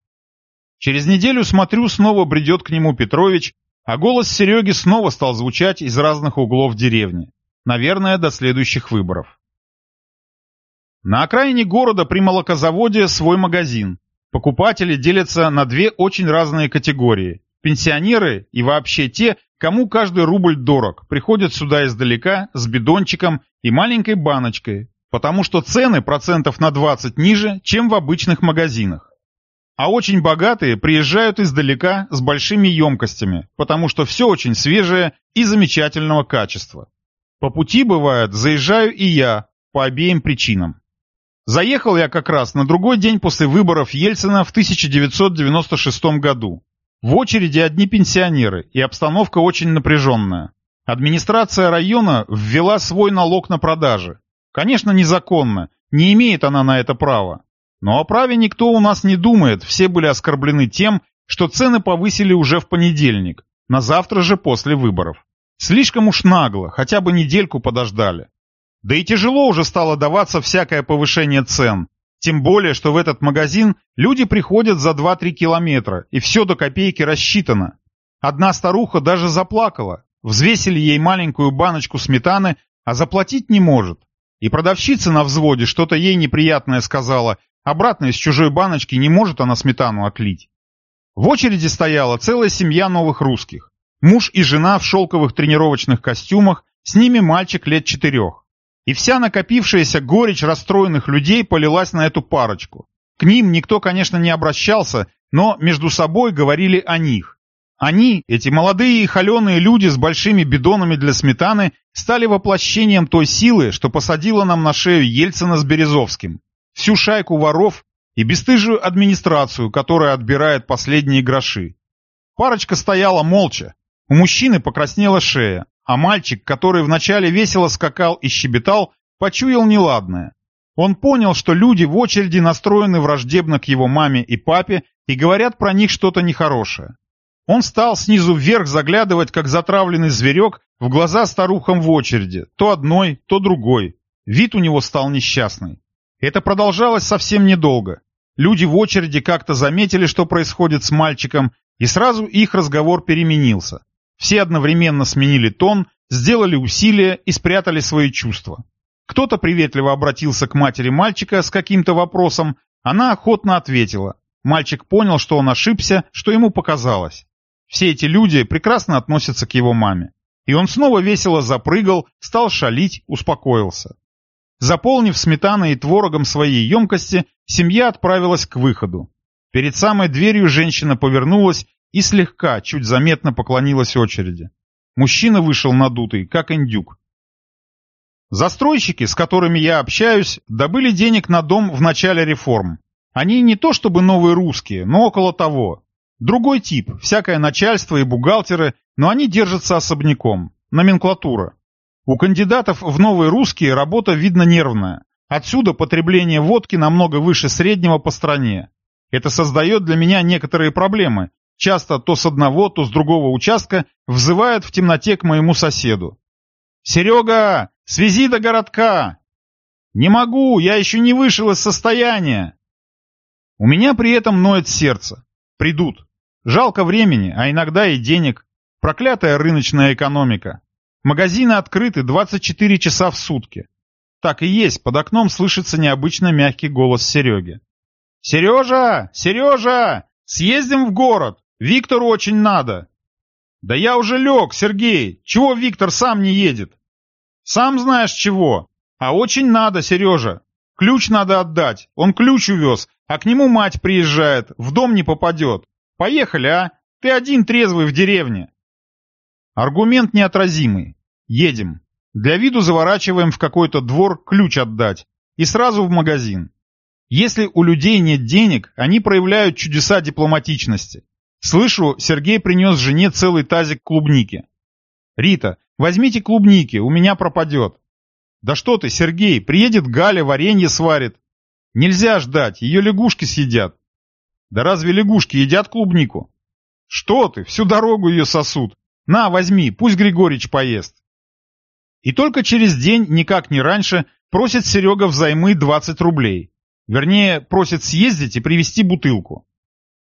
Через неделю, смотрю, снова бредет к нему Петрович, а голос Сереги снова стал звучать из разных углов деревни. Наверное, до следующих выборов. На окраине города при молокозаводе свой магазин. Покупатели делятся на две очень разные категории. Пенсионеры и вообще те, кому каждый рубль дорог, приходят сюда издалека с бидончиком и маленькой баночкой, потому что цены процентов на 20 ниже, чем в обычных магазинах. А очень богатые приезжают издалека с большими емкостями, потому что все очень свежее и замечательного качества. По пути, бывает, заезжаю и я, по обеим причинам. Заехал я как раз на другой день после выборов Ельцина в 1996 году. В очереди одни пенсионеры, и обстановка очень напряженная. Администрация района ввела свой налог на продажи. Конечно, незаконно, не имеет она на это права. Но о праве никто у нас не думает, все были оскорблены тем, что цены повысили уже в понедельник, на завтра же после выборов. Слишком уж нагло, хотя бы недельку подождали. Да и тяжело уже стало даваться всякое повышение цен. Тем более, что в этот магазин люди приходят за 2-3 километра, и все до копейки рассчитано. Одна старуха даже заплакала. Взвесили ей маленькую баночку сметаны, а заплатить не может. И продавщица на взводе что-то ей неприятное сказала, Обратно из чужой баночки не может она сметану отлить. В очереди стояла целая семья новых русских. Муж и жена в шелковых тренировочных костюмах, с ними мальчик лет четырех. И вся накопившаяся горечь расстроенных людей полилась на эту парочку. К ним никто, конечно, не обращался, но между собой говорили о них. Они, эти молодые и холеные люди с большими бидонами для сметаны, стали воплощением той силы, что посадила нам на шею Ельцина с Березовским всю шайку воров и бесстыжую администрацию, которая отбирает последние гроши. Парочка стояла молча. У мужчины покраснела шея, а мальчик, который вначале весело скакал и щебетал, почуял неладное. Он понял, что люди в очереди настроены враждебно к его маме и папе и говорят про них что-то нехорошее. Он стал снизу вверх заглядывать, как затравленный зверек, в глаза старухам в очереди, то одной, то другой. Вид у него стал несчастный. Это продолжалось совсем недолго. Люди в очереди как-то заметили, что происходит с мальчиком, и сразу их разговор переменился. Все одновременно сменили тон, сделали усилия и спрятали свои чувства. Кто-то приветливо обратился к матери мальчика с каким-то вопросом, она охотно ответила. Мальчик понял, что он ошибся, что ему показалось. Все эти люди прекрасно относятся к его маме. И он снова весело запрыгал, стал шалить, успокоился. Заполнив сметаной и творогом свои емкости, семья отправилась к выходу. Перед самой дверью женщина повернулась и слегка, чуть заметно поклонилась очереди. Мужчина вышел надутый, как индюк. Застройщики, с которыми я общаюсь, добыли денег на дом в начале реформ. Они не то чтобы новые русские, но около того. Другой тип, всякое начальство и бухгалтеры, но они держатся особняком. Номенклатура. У кандидатов в новые русские работа видно нервная. Отсюда потребление водки намного выше среднего по стране. Это создает для меня некоторые проблемы. Часто то с одного, то с другого участка взывают в темноте к моему соседу. «Серега, свези до городка!» «Не могу, я еще не вышел из состояния!» У меня при этом ноет сердце. Придут. Жалко времени, а иногда и денег. Проклятая рыночная экономика. Магазины открыты 24 часа в сутки. Так и есть, под окном слышится необычно мягкий голос Сереги. «Сережа! Сережа! Съездим в город! Виктору очень надо!» «Да я уже лег, Сергей! Чего Виктор сам не едет?» «Сам знаешь чего! А очень надо, Сережа! Ключ надо отдать, он ключ увез, а к нему мать приезжает, в дом не попадет. Поехали, а? Ты один трезвый в деревне!» Аргумент неотразимый. Едем. Для виду заворачиваем в какой-то двор ключ отдать. И сразу в магазин. Если у людей нет денег, они проявляют чудеса дипломатичности. Слышу, Сергей принес жене целый тазик клубники. «Рита, возьмите клубники, у меня пропадет». «Да что ты, Сергей, приедет Галя, варенье сварит». «Нельзя ждать, ее лягушки съедят». «Да разве лягушки едят клубнику?» «Что ты, всю дорогу ее сосут. На, возьми, пусть Григорич поест». И только через день, никак не раньше, просит Серега взаймы 20 рублей. Вернее, просит съездить и привезти бутылку.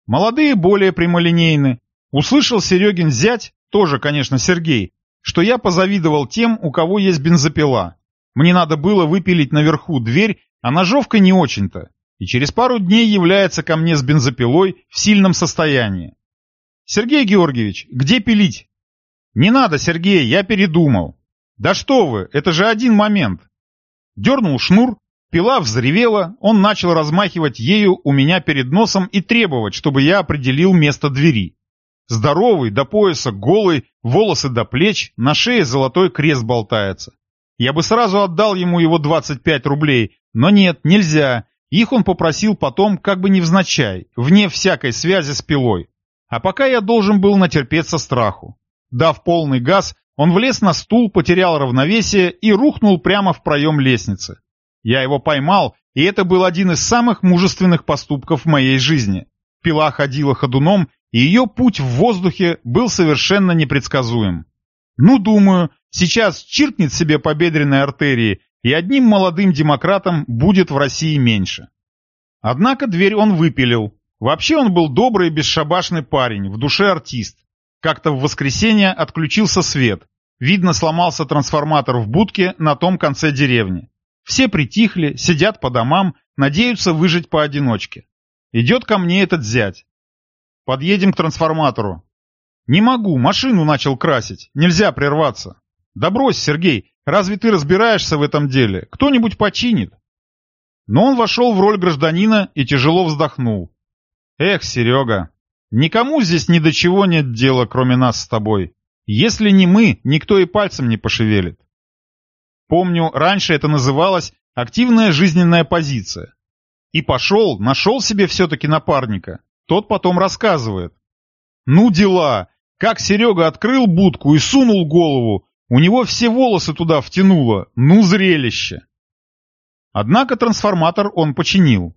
Молодые более прямолинейны. Услышал Серегин зять, тоже, конечно, Сергей, что я позавидовал тем, у кого есть бензопила. Мне надо было выпилить наверху дверь, а ножовка не очень-то. И через пару дней является ко мне с бензопилой в сильном состоянии. «Сергей Георгиевич, где пилить?» «Не надо, Сергей, я передумал». «Да что вы, это же один момент». Дернул шнур, Пила взревела, он начал размахивать ею у меня перед носом и требовать, чтобы я определил место двери. Здоровый, до пояса, голый, волосы до плеч, на шее золотой крест болтается. Я бы сразу отдал ему его 25 рублей, но нет, нельзя. Их он попросил потом как бы невзначай, вне всякой связи с пилой. А пока я должен был натерпеться страху. Дав полный газ, он влез на стул, потерял равновесие и рухнул прямо в проем лестницы. Я его поймал, и это был один из самых мужественных поступков в моей жизни. Пила ходила ходуном, и ее путь в воздухе был совершенно непредсказуем. Ну, думаю, сейчас чиркнет себе по бедренной артерии, и одним молодым демократом будет в России меньше. Однако дверь он выпилил. Вообще он был добрый бесшабашный парень, в душе артист. Как-то в воскресенье отключился свет. Видно, сломался трансформатор в будке на том конце деревни. Все притихли, сидят по домам, надеются выжить поодиночке. Идет ко мне этот зять. Подъедем к трансформатору. Не могу, машину начал красить, нельзя прерваться. Да брось, Сергей, разве ты разбираешься в этом деле? Кто-нибудь починит. Но он вошел в роль гражданина и тяжело вздохнул. Эх, Серега, никому здесь ни до чего нет дела, кроме нас с тобой. Если не мы, никто и пальцем не пошевелит. Помню, раньше это называлось активная жизненная позиция. И пошел, нашел себе все-таки напарника. Тот потом рассказывает. Ну дела, как Серега открыл будку и сунул голову, у него все волосы туда втянуло, ну зрелище. Однако трансформатор он починил.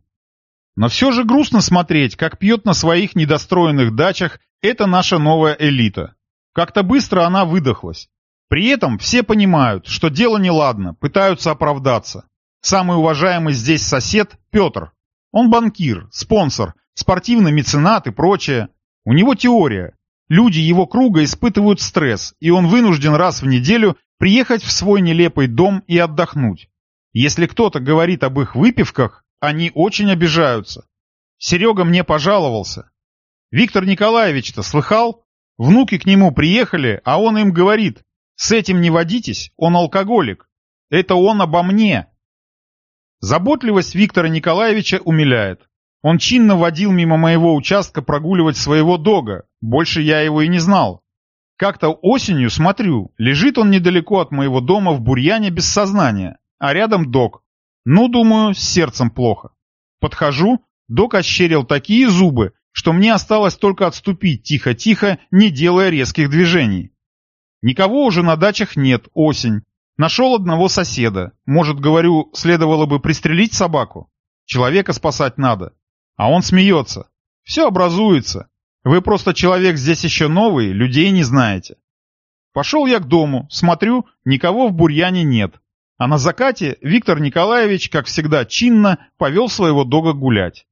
Но все же грустно смотреть, как пьет на своих недостроенных дачах эта наша новая элита. Как-то быстро она выдохлась. При этом все понимают, что дело неладно, пытаются оправдаться. Самый уважаемый здесь сосед – Петр. Он банкир, спонсор, спортивный меценат и прочее. У него теория. Люди его круга испытывают стресс, и он вынужден раз в неделю приехать в свой нелепый дом и отдохнуть. Если кто-то говорит об их выпивках, они очень обижаются. Серега мне пожаловался. Виктор Николаевич-то слыхал? Внуки к нему приехали, а он им говорит, с этим не водитесь, он алкоголик. Это он обо мне. Заботливость Виктора Николаевича умиляет. Он чинно водил мимо моего участка прогуливать своего дога, больше я его и не знал. Как-то осенью смотрю, лежит он недалеко от моего дома в бурьяне без сознания, а рядом дог. Ну, думаю, с сердцем плохо. Подхожу, дог ощерил такие зубы, что мне осталось только отступить тихо-тихо, не делая резких движений. Никого уже на дачах нет, осень. Нашел одного соседа. Может, говорю, следовало бы пристрелить собаку? Человека спасать надо. А он смеется. Все образуется. Вы просто человек здесь еще новый, людей не знаете. Пошел я к дому, смотрю, никого в бурьяне нет. А на закате Виктор Николаевич, как всегда чинно, повел своего дога гулять.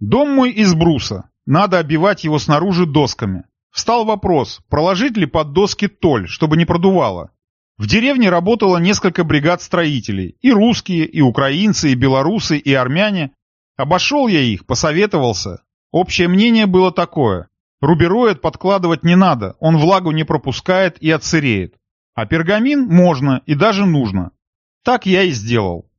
Дом мой из бруса. Надо обивать его снаружи досками. Встал вопрос, проложить ли под доски толь, чтобы не продувало. В деревне работало несколько бригад строителей. И русские, и украинцы, и белорусы, и армяне. Обошел я их, посоветовался. Общее мнение было такое. Рубероид подкладывать не надо, он влагу не пропускает и отсыреет. А пергамин можно и даже нужно. Так я и сделал.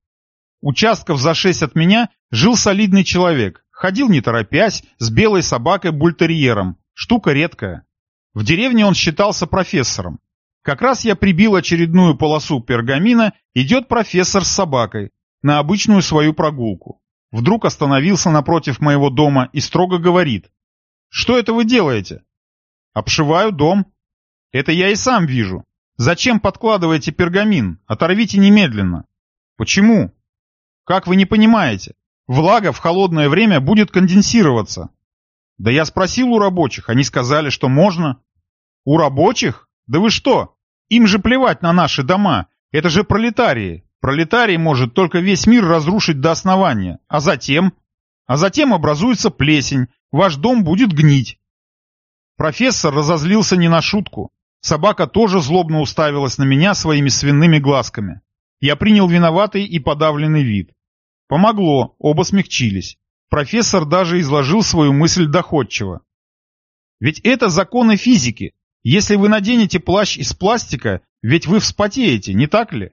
Участков за шесть от меня жил солидный человек. Ходил не торопясь, с белой собакой-бультерьером. Штука редкая. В деревне он считался профессором. Как раз я прибил очередную полосу пергамина, идет профессор с собакой на обычную свою прогулку. Вдруг остановился напротив моего дома и строго говорит. «Что это вы делаете?» «Обшиваю дом». «Это я и сам вижу. Зачем подкладываете пергамин? Оторвите немедленно». «Почему?» «Как вы не понимаете? Влага в холодное время будет конденсироваться. Да я спросил у рабочих, они сказали, что можно. У рабочих? Да вы что? Им же плевать на наши дома. Это же пролетарии. Пролетарий может только весь мир разрушить до основания. А затем? А затем образуется плесень. Ваш дом будет гнить. Профессор разозлился не на шутку. Собака тоже злобно уставилась на меня своими свиными глазками. Я принял виноватый и подавленный вид. Помогло, оба смягчились. Профессор даже изложил свою мысль доходчиво. Ведь это законы физики. Если вы наденете плащ из пластика, ведь вы вспотеете, не так ли?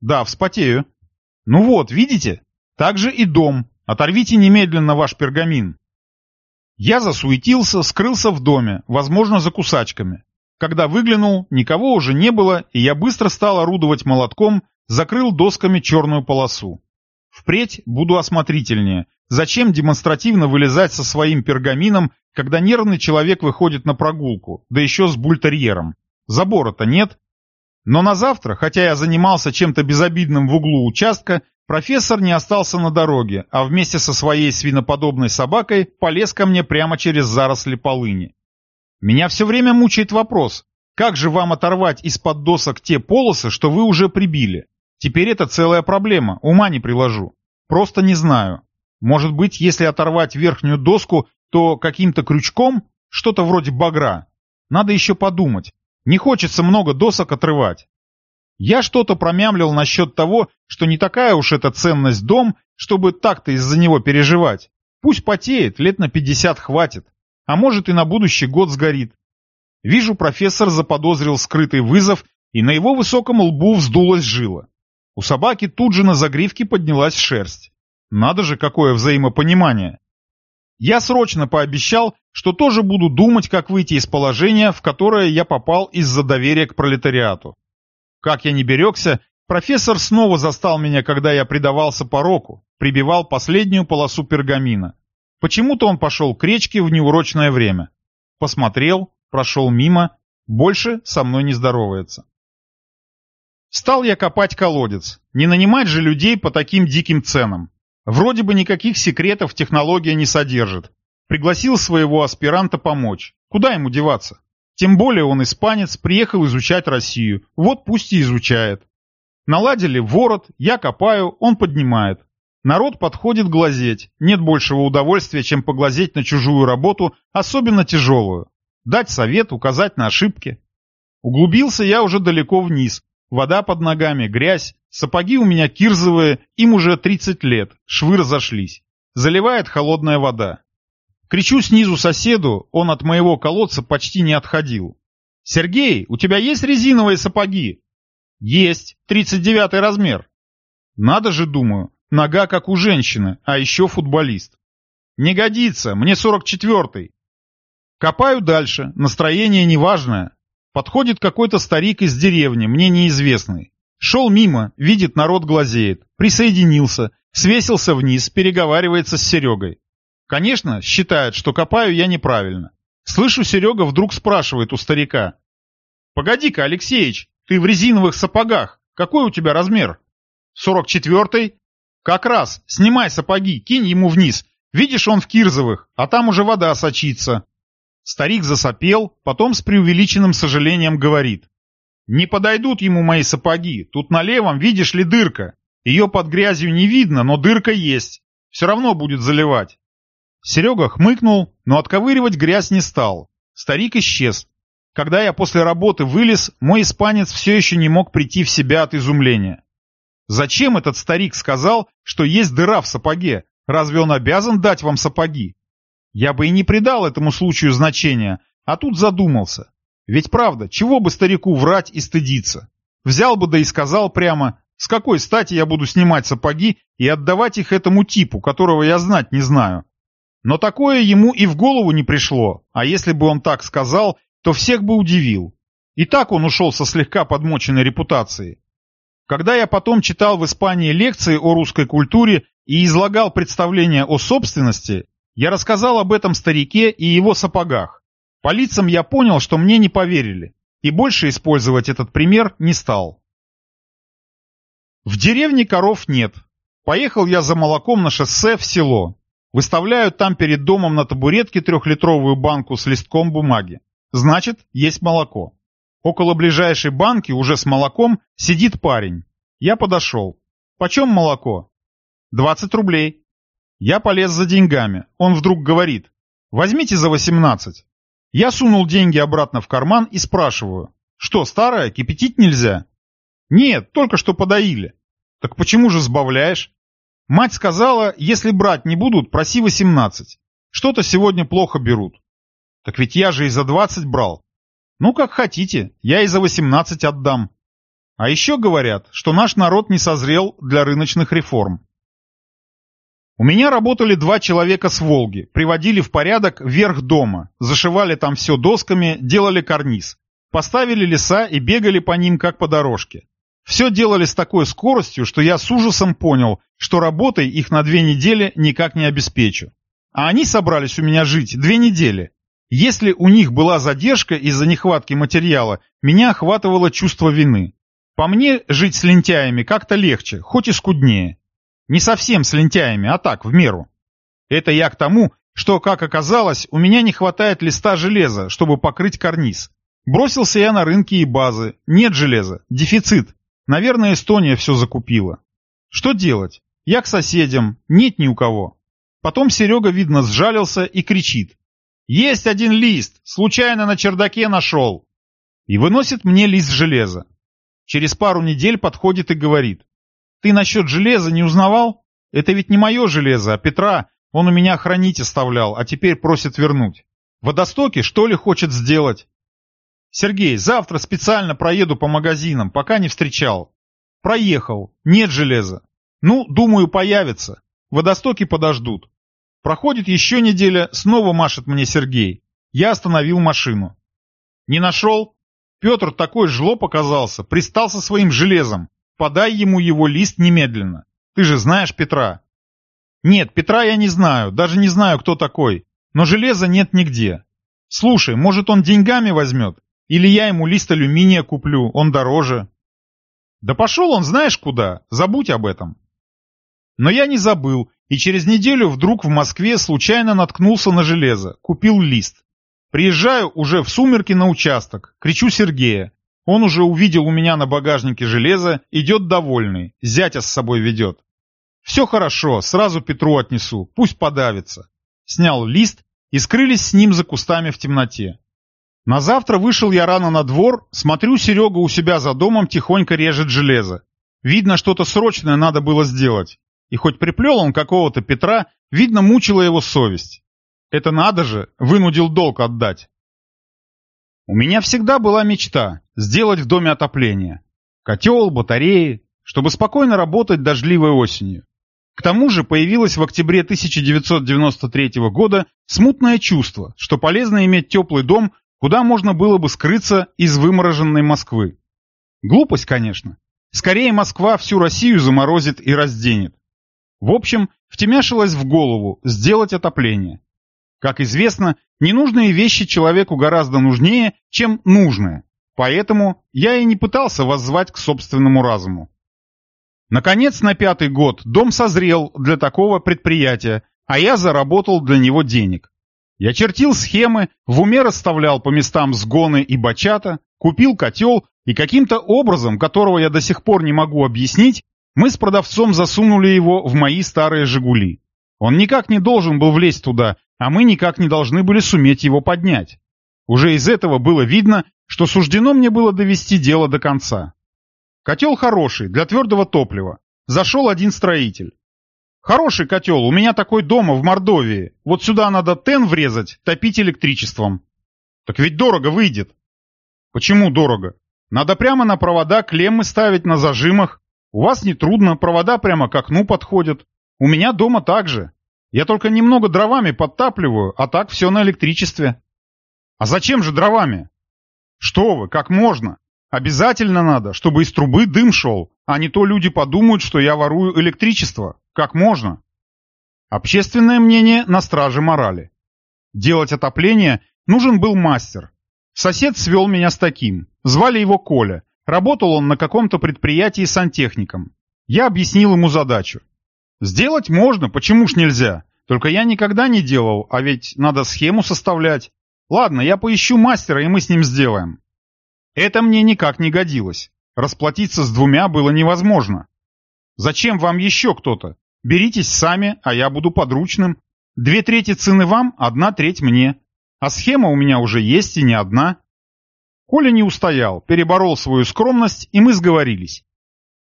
Да, вспотею. Ну вот, видите? Так же и дом. Оторвите немедленно ваш пергамин. Я засуетился, скрылся в доме, возможно, за кусачками. Когда выглянул, никого уже не было, и я быстро стал орудовать молотком, закрыл досками черную полосу. Впредь буду осмотрительнее, Зачем демонстративно вылезать со своим пергамином, когда нервный человек выходит на прогулку, да еще с бультерьером? Забора-то нет. Но на завтра, хотя я занимался чем-то безобидным в углу участка, профессор не остался на дороге, а вместе со своей свиноподобной собакой полез ко мне прямо через заросли полыни. Меня все время мучает вопрос, как же вам оторвать из-под досок те полосы, что вы уже прибили? Теперь это целая проблема, ума не приложу. Просто не знаю. Может быть, если оторвать верхнюю доску, то каким-то крючком, что-то вроде багра. Надо еще подумать. Не хочется много досок отрывать. Я что-то промямлил насчет того, что не такая уж эта ценность дом, чтобы так-то из-за него переживать. Пусть потеет, лет на 50 хватит. А может и на будущий год сгорит. Вижу, профессор заподозрил скрытый вызов, и на его высоком лбу вздулась жила. У собаки тут же на загривке поднялась шерсть. Надо же, какое взаимопонимание. Я срочно пообещал, что тоже буду думать, как выйти из положения, в которое я попал из-за доверия к пролетариату. Как я не берегся, профессор снова застал меня, когда я предавался пороку, прибивал последнюю полосу пергамина. Почему-то он пошел к речке в неурочное время. Посмотрел, прошел мимо, больше со мной не здоровается. Стал я копать колодец, не нанимать же людей по таким диким ценам. Вроде бы никаких секретов технология не содержит. Пригласил своего аспиранта помочь. Куда ему деваться? Тем более он испанец, приехал изучать Россию. Вот пусть и изучает. Наладили ворот, я копаю, он поднимает. Народ подходит глазеть. Нет большего удовольствия, чем поглазеть на чужую работу, особенно тяжелую. Дать совет, указать на ошибки. Углубился я уже далеко вниз. Вода под ногами, грязь. Сапоги у меня кирзовые, им уже 30 лет, швы разошлись. заливает холодная вода. Кричу снизу соседу, он от моего колодца почти не отходил. «Сергей, у тебя есть резиновые сапоги?» «Есть, 39 размер». «Надо же, думаю, нога как у женщины, а еще футболист». «Не годится, мне 44-й». Копаю дальше, настроение неважное. Подходит какой-то старик из деревни, мне неизвестный. Шел мимо, видит, народ глазеет, присоединился, свесился вниз, переговаривается с Серегой. Конечно, считает, что копаю я неправильно. Слышу, Серега вдруг спрашивает у старика. «Погоди-ка, Алексеич, ты в резиновых сапогах. Какой у тебя размер?» «Сорок четвертый?» «Как раз. Снимай сапоги, кинь ему вниз. Видишь, он в кирзовых, а там уже вода сочится». Старик засопел, потом с преувеличенным сожалением говорит. «Не подойдут ему мои сапоги. Тут на левом, видишь ли, дырка. Ее под грязью не видно, но дырка есть. Все равно будет заливать. Серега хмыкнул, но отковыривать грязь не стал. Старик исчез. Когда я после работы вылез, мой испанец все еще не мог прийти в себя от изумления. Зачем этот старик сказал, что есть дыра в сапоге? Разве он обязан дать вам сапоги? Я бы и не придал этому случаю значения, а тут задумался. Ведь правда, чего бы старику врать и стыдиться? Взял бы да и сказал прямо, с какой стати я буду снимать сапоги и отдавать их этому типу, которого я знать не знаю? Но такое ему и в голову не пришло, а если бы он так сказал, то всех бы удивил. И так он ушел со слегка подмоченной репутацией. Когда я потом читал в Испании лекции о русской культуре и излагал представления о собственности, я рассказал об этом старике и его сапогах. По лицам я понял, что мне не поверили, и больше использовать этот пример не стал. В деревне коров нет. Поехал я за молоком на шоссе в село. Выставляю там перед домом на табуретке трехлитровую банку с листком бумаги. Значит, есть молоко. Около ближайшей банки, уже с молоком, сидит парень. Я подошел. Почем молоко? 20 рублей. Я полез за деньгами. Он вдруг говорит. Возьмите за 18. Я сунул деньги обратно в карман и спрашиваю. Что, старое, кипятить нельзя? Нет, только что подоили. Так почему же сбавляешь? Мать сказала, если брать не будут, проси 18. Что-то сегодня плохо берут. Так ведь я же и за 20 брал. Ну, как хотите, я и за 18 отдам. А еще говорят, что наш народ не созрел для рыночных реформ. У меня работали два человека с Волги, приводили в порядок верх дома, зашивали там все досками, делали карниз, поставили леса и бегали по ним, как по дорожке. Все делали с такой скоростью, что я с ужасом понял, что работой их на две недели никак не обеспечу. А они собрались у меня жить две недели. Если у них была задержка из-за нехватки материала, меня охватывало чувство вины. По мне, жить с лентяями как-то легче, хоть и скуднее. Не совсем с лентяями, а так, в меру. Это я к тому, что, как оказалось, у меня не хватает листа железа, чтобы покрыть карниз. Бросился я на рынки и базы. Нет железа, дефицит. Наверное, Эстония все закупила. Что делать? Я к соседям, нет ни у кого. Потом Серега, видно, сжалился и кричит. «Есть один лист! Случайно на чердаке нашел!» И выносит мне лист железа. Через пару недель подходит и говорит. «Ты насчет железа не узнавал? Это ведь не мое железо, а Петра. Он у меня хранить оставлял, а теперь просит вернуть. Водостоки, что ли, хочет сделать? Сергей, завтра специально проеду по магазинам, пока не встречал. Проехал. Нет железа. Ну, думаю, появится. Водостоки подождут. Проходит еще неделя, снова машет мне Сергей. Я остановил машину. Не нашел? Петр такой жлоб оказался, пристал со своим железом. Подай ему его лист немедленно. Ты же знаешь Петра. Нет, Петра я не знаю, даже не знаю, кто такой. Но железа нет нигде. Слушай, может он деньгами возьмет? Или я ему лист алюминия куплю, он дороже. Да пошел он знаешь куда, забудь об этом. Но я не забыл, и через неделю вдруг в Москве случайно наткнулся на железо, купил лист. Приезжаю уже в сумерки на участок, кричу Сергея. Он уже увидел у меня на багажнике железо, идет довольный, зятя с собой ведет. Все хорошо, сразу Петру отнесу, пусть подавится. Снял лист и скрылись с ним за кустами в темноте. На завтра вышел я рано на двор, смотрю, Серега у себя за домом тихонько режет железо. Видно, что-то срочное надо было сделать. И хоть приплел он какого-то Петра, видно, мучила его совесть. Это надо же, вынудил долг отдать. У меня всегда была мечта сделать в доме отопление. Котел, батареи, чтобы спокойно работать дождливой осенью. К тому же появилось в октябре 1993 года смутное чувство, что полезно иметь теплый дом, куда можно было бы скрыться из вымороженной Москвы. Глупость, конечно. Скорее Москва всю Россию заморозит и разденет. В общем, втемяшилось в голову сделать отопление. Как известно, ненужные вещи человеку гораздо нужнее, чем нужные. Поэтому я и не пытался воззвать к собственному разуму. Наконец, на пятый год дом созрел для такого предприятия, а я заработал для него денег. Я чертил схемы, в уме расставлял по местам сгоны и бачата, купил котел и каким-то образом, которого я до сих пор не могу объяснить, мы с продавцом засунули его в мои старые «Жигули». Он никак не должен был влезть туда, а мы никак не должны были суметь его поднять. Уже из этого было видно, что суждено мне было довести дело до конца. Котел хороший, для твердого топлива. Зашел один строитель. Хороший котел, у меня такой дома в Мордовии. Вот сюда надо тен врезать, топить электричеством. Так ведь дорого выйдет. Почему дорого? Надо прямо на провода клеммы ставить на зажимах. У вас не трудно, провода прямо к окну подходят. У меня дома так же. Я только немного дровами подтапливаю, а так все на электричестве. А зачем же дровами? Что вы, как можно? Обязательно надо, чтобы из трубы дым шел, а не то люди подумают, что я ворую электричество. Как можно? Общественное мнение на страже морали. Делать отопление нужен был мастер. Сосед свел меня с таким. Звали его Коля. Работал он на каком-то предприятии сантехником. Я объяснил ему задачу. Сделать можно, почему ж нельзя? Только я никогда не делал, а ведь надо схему составлять. Ладно, я поищу мастера, и мы с ним сделаем. Это мне никак не годилось. Расплатиться с двумя было невозможно. Зачем вам еще кто-то? Беритесь сами, а я буду подручным. Две трети цены вам, одна треть мне. А схема у меня уже есть и не одна. Коля не устоял, переборол свою скромность, и мы сговорились.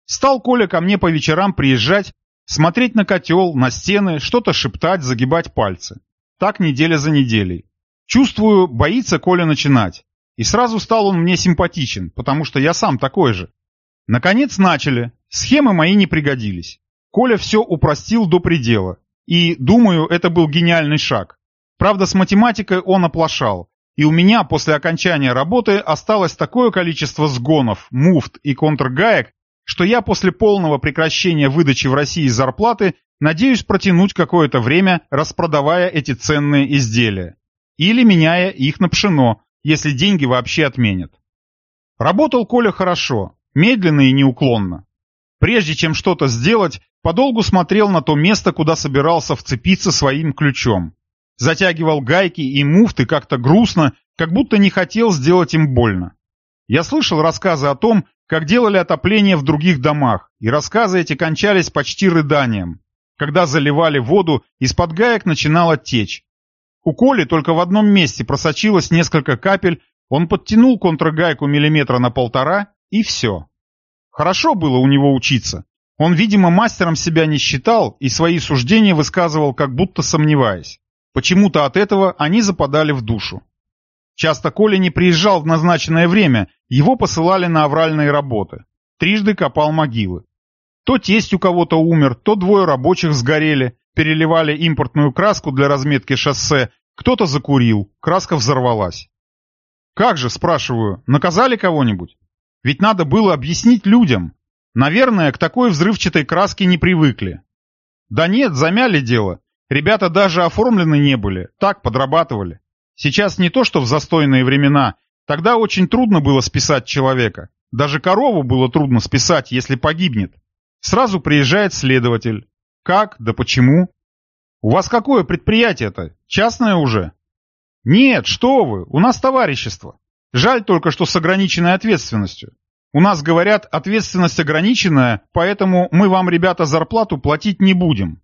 Стал Коля ко мне по вечерам приезжать, смотреть на котел, на стены, что-то шептать, загибать пальцы. Так неделя за неделей. Чувствую, боится Коля начинать. И сразу стал он мне симпатичен, потому что я сам такой же. Наконец начали. Схемы мои не пригодились. Коля все упростил до предела. И, думаю, это был гениальный шаг. Правда, с математикой он оплошал. И у меня после окончания работы осталось такое количество сгонов, муфт и контргаек, что я после полного прекращения выдачи в России зарплаты надеюсь протянуть какое-то время, распродавая эти ценные изделия. Или меняя их на пшено, если деньги вообще отменят. Работал Коля хорошо, медленно и неуклонно. Прежде чем что-то сделать, подолгу смотрел на то место, куда собирался вцепиться своим ключом. Затягивал гайки и муфты как-то грустно, как будто не хотел сделать им больно. Я слышал рассказы о том, как делали отопление в других домах, и рассказы эти кончались почти рыданием. Когда заливали воду, из-под гаек начинала течь, у Коли только в одном месте просочилось несколько капель, он подтянул контргайку миллиметра на полтора, и все. Хорошо было у него учиться. Он, видимо, мастером себя не считал и свои суждения высказывал, как будто сомневаясь. Почему-то от этого они западали в душу. Часто Коля не приезжал в назначенное время, его посылали на авральные работы. Трижды копал могилы. То тесть у кого-то умер, то двое рабочих сгорели, переливали импортную краску для разметки шоссе, кто-то закурил, краска взорвалась. Как же, спрашиваю, наказали кого-нибудь? Ведь надо было объяснить людям. Наверное, к такой взрывчатой краске не привыкли. Да нет, замяли дело. Ребята даже оформлены не были, так подрабатывали. Сейчас не то, что в застойные времена. Тогда очень трудно было списать человека. Даже корову было трудно списать, если погибнет. Сразу приезжает следователь. Как? Да почему? У вас какое предприятие-то? Частное уже? Нет, что вы, у нас товарищество. Жаль только, что с ограниченной ответственностью. У нас, говорят, ответственность ограниченная, поэтому мы вам, ребята, зарплату платить не будем.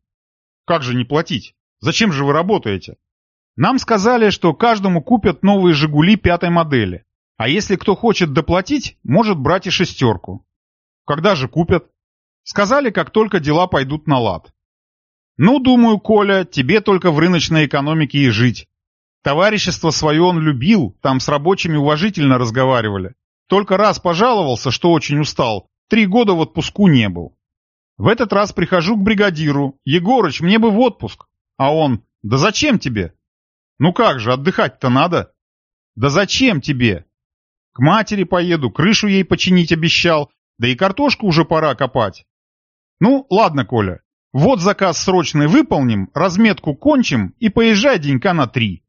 Как же не платить? Зачем же вы работаете? Нам сказали, что каждому купят новые «Жигули» пятой модели. А если кто хочет доплатить, может брать и шестерку. Когда же купят? Сказали, как только дела пойдут на лад. Ну, думаю, Коля, тебе только в рыночной экономике и жить. Товарищество свое он любил, там с рабочими уважительно разговаривали. Только раз пожаловался, что очень устал, три года в отпуску не был. В этот раз прихожу к бригадиру. Егорыч, мне бы в отпуск. А он, да зачем тебе? Ну как же, отдыхать-то надо. Да зачем тебе? К матери поеду, крышу ей починить обещал, да и картошку уже пора копать. Ну, ладно, Коля, вот заказ срочный выполним, разметку кончим и поезжай денька на три.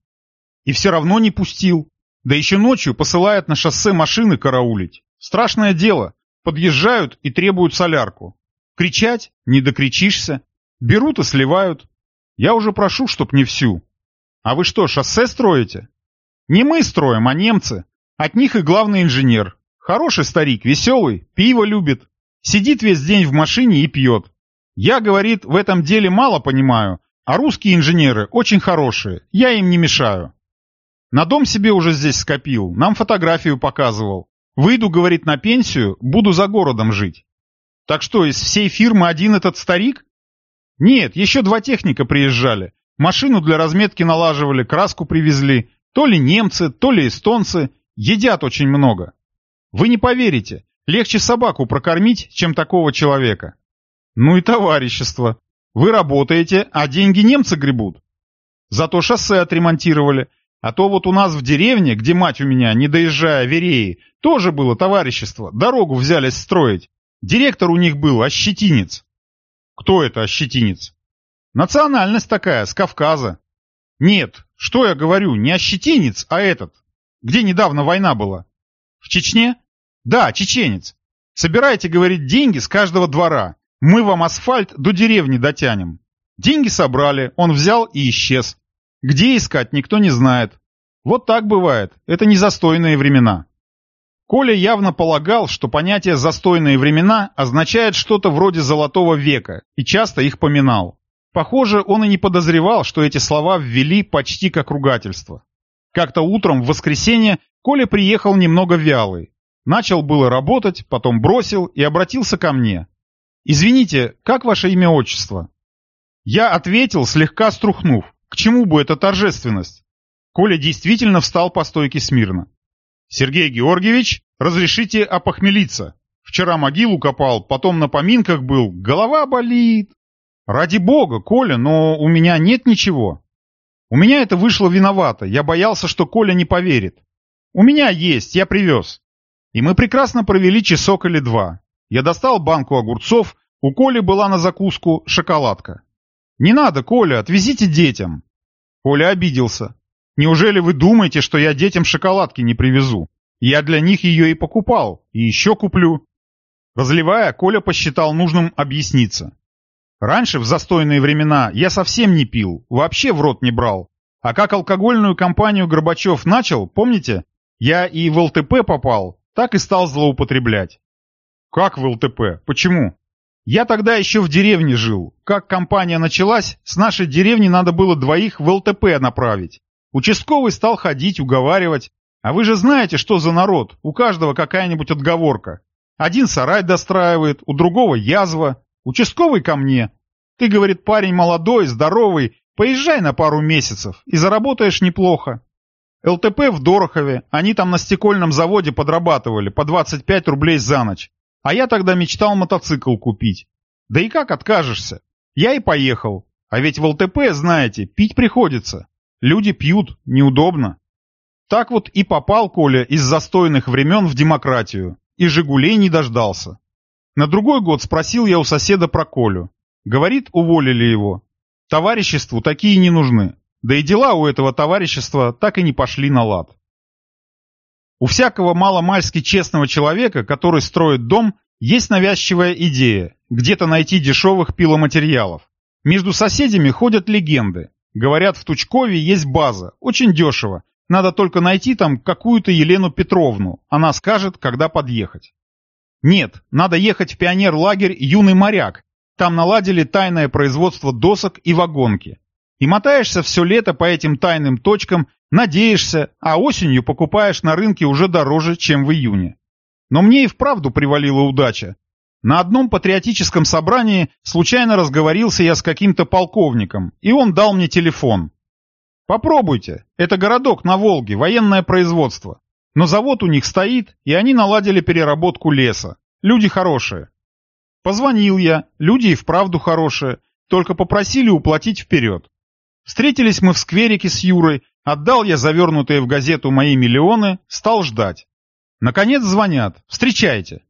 И все равно не пустил. Да еще ночью посылает на шоссе машины караулить. Страшное дело. Подъезжают и требуют солярку. Кричать? Не докричишься. Берут и сливают. Я уже прошу, чтоб не всю. А вы что, шоссе строите? Не мы строим, а немцы. От них и главный инженер. Хороший старик, веселый, пиво любит. Сидит весь день в машине и пьет. Я, говорит, в этом деле мало понимаю, а русские инженеры очень хорошие, я им не мешаю. На дом себе уже здесь скопил, нам фотографию показывал. Выйду, говорит, на пенсию, буду за городом жить. Так что, из всей фирмы один этот старик? Нет, еще два техника приезжали. Машину для разметки налаживали, краску привезли. То ли немцы, то ли эстонцы. Едят очень много. Вы не поверите, легче собаку прокормить, чем такого человека. Ну и товарищество. Вы работаете, а деньги немцы гребут. Зато шоссе отремонтировали. А то вот у нас в деревне, где мать у меня, не доезжая Вереи, тоже было товарищество. Дорогу взялись строить. Директор у них был ощетинец. Кто это ощетинец? Национальность такая, с Кавказа. Нет, что я говорю, не ощетинец, а этот. Где недавно война была? В Чечне? Да, чеченец. Собирайте, говорит, деньги с каждого двора. Мы вам асфальт до деревни дотянем. Деньги собрали, он взял и исчез. Где искать, никто не знает. Вот так бывает, это не застойные времена. Коля явно полагал, что понятие «застойные времена» означает что-то вроде «золотого века» и часто их поминал. Похоже, он и не подозревал, что эти слова ввели почти как ругательство. Как-то утром в воскресенье Коля приехал немного вялый. Начал было работать, потом бросил и обратился ко мне. «Извините, как ваше имя-отчество?» Я ответил, слегка струхнув. К чему бы эта торжественность? Коля действительно встал по стойке смирно. «Сергей Георгиевич, разрешите опохмелиться. Вчера могилу копал, потом на поминках был, голова болит». «Ради бога, Коля, но у меня нет ничего». «У меня это вышло виновато, я боялся, что Коля не поверит. У меня есть, я привез». И мы прекрасно провели часок или два. Я достал банку огурцов, у Коли была на закуску шоколадка. «Не надо, Коля, отвезите детям». Коля обиделся. Неужели вы думаете, что я детям шоколадки не привезу? Я для них ее и покупал, и еще куплю. Разливая, Коля посчитал нужным объясниться. Раньше, в застойные времена, я совсем не пил, вообще в рот не брал. А как алкогольную компанию Горбачев начал, помните? Я и в ЛТП попал, так и стал злоупотреблять. Как в ЛТП? Почему? Я тогда еще в деревне жил. Как компания началась, с нашей деревни надо было двоих в ЛТП направить. Участковый стал ходить, уговаривать. А вы же знаете, что за народ, у каждого какая-нибудь отговорка. Один сарай достраивает, у другого язва. Участковый ко мне. Ты, говорит, парень молодой, здоровый, поезжай на пару месяцев и заработаешь неплохо. ЛТП в Дорохове, они там на стекольном заводе подрабатывали по 25 рублей за ночь. А я тогда мечтал мотоцикл купить. Да и как откажешься? Я и поехал. А ведь в ЛТП, знаете, пить приходится. Люди пьют, неудобно. Так вот и попал Коля из застойных времен в демократию, и «Жигулей» не дождался. На другой год спросил я у соседа про Колю. Говорит, уволили его. Товариществу такие не нужны. Да и дела у этого товарищества так и не пошли на лад. У всякого маломальски честного человека, который строит дом, есть навязчивая идея – где-то найти дешевых пиломатериалов. Между соседями ходят легенды. Говорят, в Тучкове есть база, очень дешево. Надо только найти там какую-то Елену Петровну, она скажет, когда подъехать. Нет, надо ехать в пионер-лагерь «Юный моряк». Там наладили тайное производство досок и вагонки. И мотаешься все лето по этим тайным точкам, надеешься, а осенью покупаешь на рынке уже дороже, чем в июне. Но мне и вправду привалила удача. На одном патриотическом собрании случайно разговорился я с каким-то полковником, и он дал мне телефон. Попробуйте, это городок на Волге, военное производство. Но завод у них стоит, и они наладили переработку леса. Люди хорошие. Позвонил я, люди и вправду хорошие, только попросили уплатить вперед. Встретились мы в скверике с Юрой, отдал я завернутые в газету мои миллионы, стал ждать. Наконец звонят. Встречайте.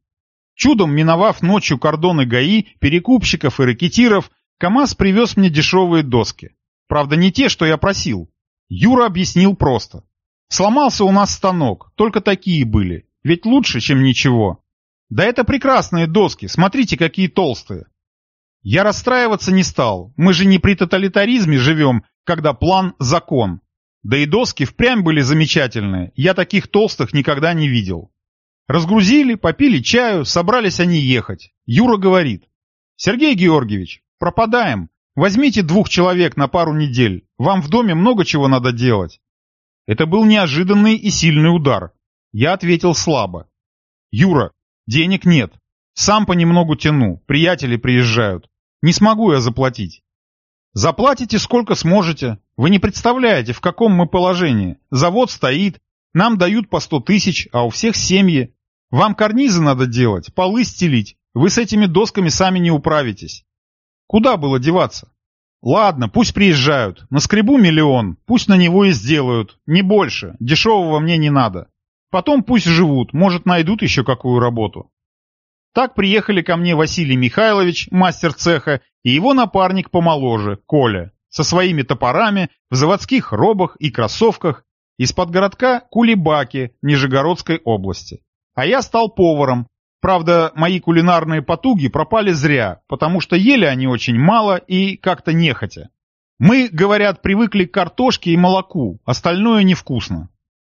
Чудом миновав ночью кордоны ГАИ, перекупщиков и рэкетиров, КамАЗ привез мне дешевые доски. Правда, не те, что я просил. Юра объяснил просто. Сломался у нас станок, только такие были. Ведь лучше, чем ничего. Да это прекрасные доски, смотрите, какие толстые. Я расстраиваться не стал, мы же не при тоталитаризме живем, когда план – закон. Да и доски впрямь были замечательные, я таких толстых никогда не видел. Разгрузили, попили чаю, собрались они ехать. Юра говорит, «Сергей Георгиевич, пропадаем, возьмите двух человек на пару недель, вам в доме много чего надо делать». Это был неожиданный и сильный удар. Я ответил слабо. «Юра, денег нет, сам понемногу тяну, приятели приезжают. Не смогу я заплатить. Заплатите сколько сможете. Вы не представляете, в каком мы положении. Завод стоит, нам дают по сто тысяч, а у всех семьи. Вам карнизы надо делать, полы стелить. Вы с этими досками сами не управитесь. Куда было деваться? Ладно, пусть приезжают. Наскребу миллион, пусть на него и сделают. Не больше, дешевого мне не надо. Потом пусть живут, может найдут еще какую работу. Так приехали ко мне Василий Михайлович, мастер цеха, и его напарник помоложе, Коля, со своими топорами, в заводских робах и кроссовках, из-под городка Кулебаки Нижегородской области. А я стал поваром. Правда, мои кулинарные потуги пропали зря, потому что ели они очень мало и как-то нехотя. Мы, говорят, привыкли к картошке и молоку, остальное невкусно.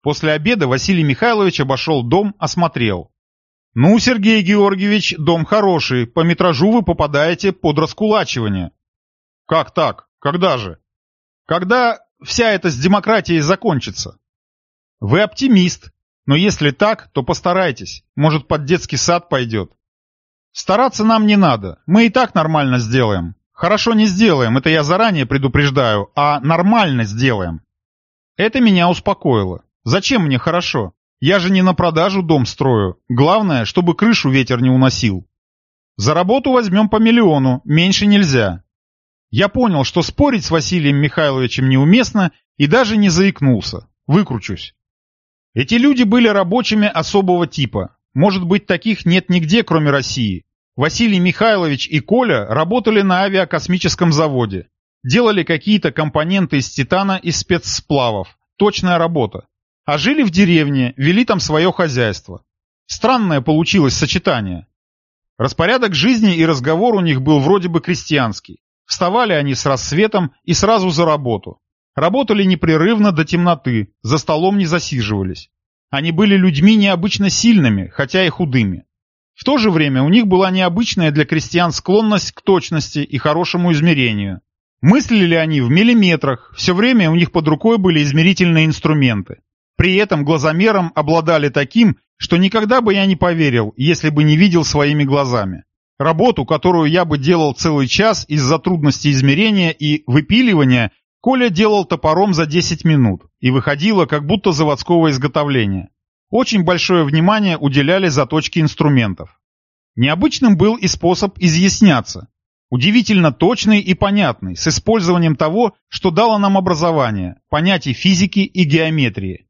После обеда Василий Михайлович обошел дом, осмотрел. «Ну, Сергей Георгиевич, дом хороший, по метражу вы попадаете под раскулачивание». «Как так? Когда же?» «Когда вся эта с демократией закончится?» «Вы оптимист, но если так, то постарайтесь, может под детский сад пойдет». «Стараться нам не надо, мы и так нормально сделаем. Хорошо не сделаем, это я заранее предупреждаю, а нормально сделаем». Это меня успокоило. Зачем мне хорошо? Я же не на продажу дом строю. Главное, чтобы крышу ветер не уносил. За работу возьмем по миллиону, меньше нельзя. Я понял, что спорить с Василием Михайловичем неуместно и даже не заикнулся. Выкручусь. Эти люди были рабочими особого типа. Может быть, таких нет нигде, кроме России. Василий Михайлович и Коля работали на авиакосмическом заводе. Делали какие-то компоненты из титана и спецсплавов. Точная работа. А жили в деревне, вели там свое хозяйство. Странное получилось сочетание. Распорядок жизни и разговор у них был вроде бы крестьянский. Вставали они с рассветом и сразу за работу. Работали непрерывно до темноты, за столом не засиживались. Они были людьми необычно сильными, хотя и худыми. В то же время у них была необычная для крестьян склонность к точности и хорошему измерению. Мыслили они в миллиметрах, все время у них под рукой были измерительные инструменты. При этом глазомером обладали таким, что никогда бы я не поверил, если бы не видел своими глазами. Работу, которую я бы делал целый час из-за трудности измерения и выпиливания, Коля делал топором за 10 минут, и выходило как будто заводского изготовления. Очень большое внимание уделяли заточке инструментов. Необычным был и способ изъясняться. Удивительно точный и понятный, с использованием того, что дало нам образование, понятий физики и геометрии.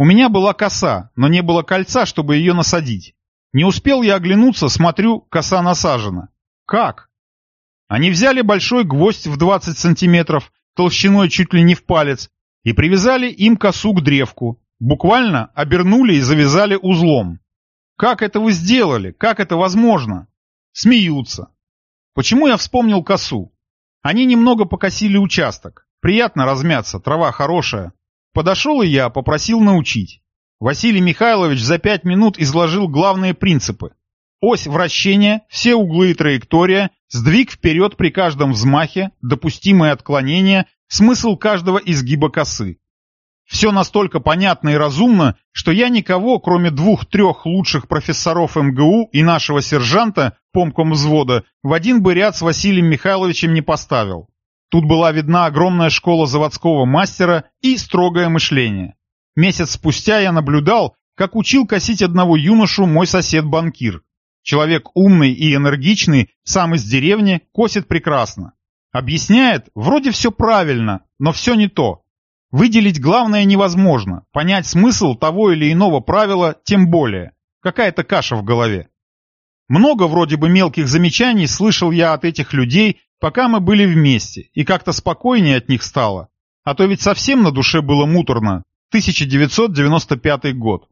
У меня была коса, но не было кольца, чтобы ее насадить. Не успел я оглянуться, смотрю, коса насажена. Как? Они взяли большой гвоздь в 20 сантиметров, толщиной чуть ли не в палец, и привязали им косу к древку. Буквально обернули и завязали узлом. Как это вы сделали? Как это возможно? Смеются. Почему я вспомнил косу? Они немного покосили участок. Приятно размяться, трава хорошая. Подошел и я, попросил научить. Василий Михайлович за пять минут изложил главные принципы. Ось вращения, все углы и траектория, сдвиг вперед при каждом взмахе, допустимые отклонения, смысл каждого изгиба косы. Все настолько понятно и разумно, что я никого, кроме двух-трех лучших профессоров МГУ и нашего сержанта, помком взвода, в один бы ряд с Василием Михайловичем не поставил. Тут была видна огромная школа заводского мастера и строгое мышление. Месяц спустя я наблюдал, как учил косить одного юношу мой сосед-банкир. Человек умный и энергичный, сам из деревни, косит прекрасно. Объясняет, вроде все правильно, но все не то. Выделить главное невозможно, понять смысл того или иного правила тем более. Какая-то каша в голове. Много вроде бы мелких замечаний слышал я от этих людей, пока мы были вместе, и как-то спокойнее от них стало. А то ведь совсем на душе было муторно. 1995 год.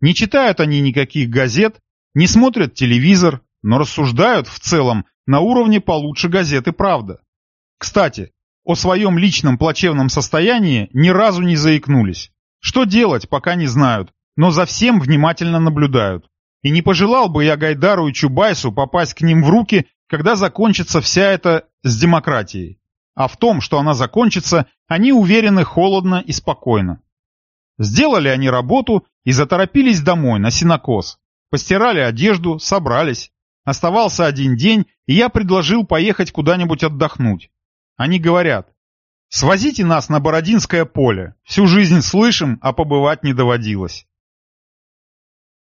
Не читают они никаких газет, не смотрят телевизор, но рассуждают в целом на уровне получше газеты «Правда». Кстати, о своем личном плачевном состоянии ни разу не заикнулись. Что делать, пока не знают, но за всем внимательно наблюдают. И не пожелал бы я Гайдару и Чубайсу попасть к ним в руки, когда закончится вся эта с демократией. А в том, что она закончится, они уверены холодно и спокойно. Сделали они работу и заторопились домой на синокос. Постирали одежду, собрались. Оставался один день, и я предложил поехать куда-нибудь отдохнуть. Они говорят, свозите нас на Бородинское поле, всю жизнь слышим, а побывать не доводилось.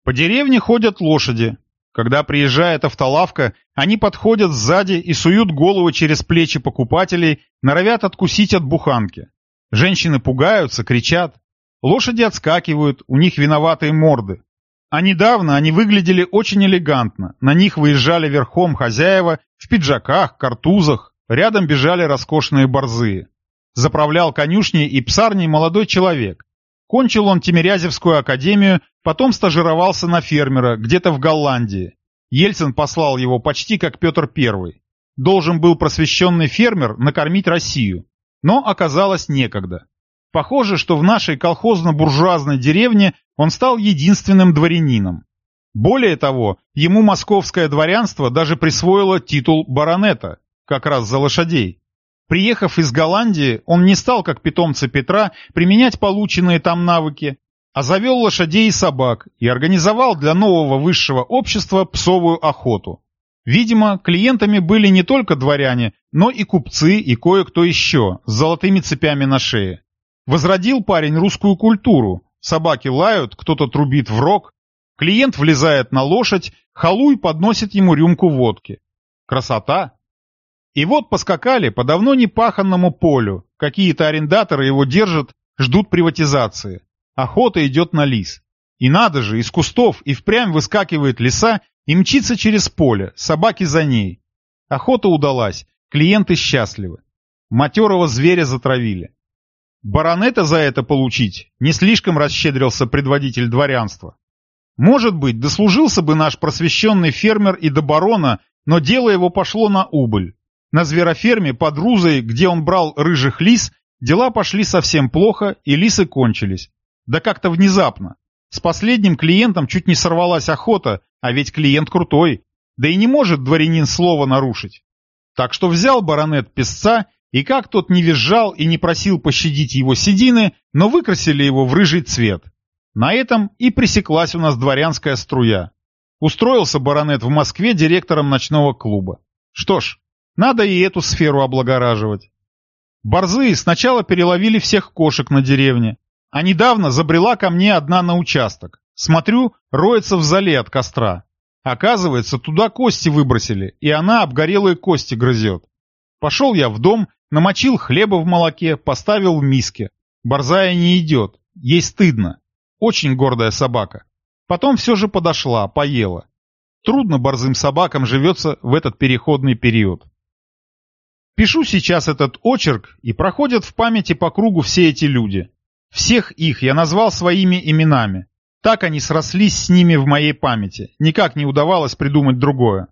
По деревне ходят лошади. Когда приезжает автолавка, они подходят сзади и суют головы через плечи покупателей, норовят откусить от буханки. Женщины пугаются, кричат. Лошади отскакивают, у них виноватые морды. А недавно они выглядели очень элегантно. На них выезжали верхом хозяева в пиджаках, картузах, Рядом бежали роскошные борзые. Заправлял конюшней и псарней молодой человек. Кончил он Тимирязевскую академию, потом стажировался на фермера, где-то в Голландии. Ельцин послал его почти как Петр I. Должен был просвещенный фермер накормить Россию. Но оказалось некогда. Похоже, что в нашей колхозно-буржуазной деревне он стал единственным дворянином. Более того, ему московское дворянство даже присвоило титул баронета, как раз за лошадей. Приехав из Голландии, он не стал, как питомцы Петра, применять полученные там навыки, а завел лошадей и собак и организовал для нового высшего общества псовую охоту. Видимо, клиентами были не только дворяне, но и купцы и кое-кто еще с золотыми цепями на шее. Возродил парень русскую культуру. Собаки лают, кто-то трубит в рог. Клиент влезает на лошадь, халуй подносит ему рюмку водки. Красота! И вот поскакали по давно не паханному полю. Какие-то арендаторы его держат, ждут приватизации. Охота идет на лис. И надо же, из кустов и впрямь выскакивает лиса и мчится через поле, собаки за ней. Охота удалась, клиенты счастливы. Матерого зверя затравили. Баронета за это получить не слишком расщедрился предводитель дворянства. Может быть, дослужился бы наш просвещенный фермер и до барона, но дело его пошло на убыль. На звероферме под Рузой, где он брал рыжих лис, дела пошли совсем плохо, и лисы кончились. Да как-то внезапно. С последним клиентом чуть не сорвалась охота, а ведь клиент крутой. Да и не может дворянин слова нарушить. Так что взял баронет песца, и как тот не визжал и не просил пощадить его седины, но выкрасили его в рыжий цвет. На этом и пресеклась у нас дворянская струя. Устроился баронет в Москве директором ночного клуба. Что ж, надо и эту сферу облагораживать. Борзые сначала переловили всех кошек на деревне, а недавно забрела ко мне одна на участок. Смотрю, роется в зале от костра. Оказывается, туда кости выбросили, и она обгорелые кости грызет. Пошел я в дом, намочил хлеба в молоке, поставил в миске. Борзая не идет, ей стыдно. Очень гордая собака. Потом все же подошла, поела. Трудно борзым собакам живется в этот переходный период. Пишу сейчас этот очерк, и проходят в памяти по кругу все эти люди. Всех их я назвал своими именами. Так они срослись с ними в моей памяти. Никак не удавалось придумать другое.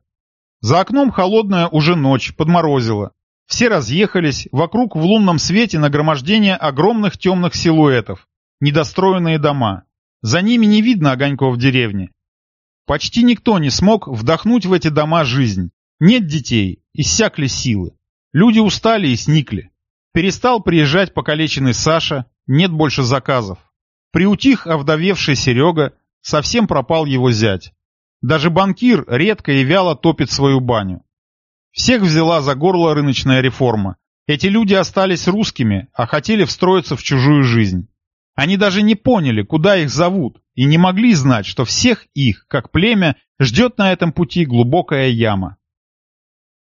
За окном холодная уже ночь, подморозила. Все разъехались, вокруг в лунном свете нагромождение огромных темных силуэтов. Недостроенные дома. За ними не видно огоньков в деревне. Почти никто не смог вдохнуть в эти дома жизнь. Нет детей, иссякли силы. Люди устали и сникли. Перестал приезжать покалеченный Саша, нет больше заказов. Приутих овдовевший Серега, совсем пропал его зять. Даже банкир редко и вяло топит свою баню. Всех взяла за горло рыночная реформа. Эти люди остались русскими, а хотели встроиться в чужую жизнь. Они даже не поняли, куда их зовут, и не могли знать, что всех их, как племя, ждет на этом пути глубокая яма.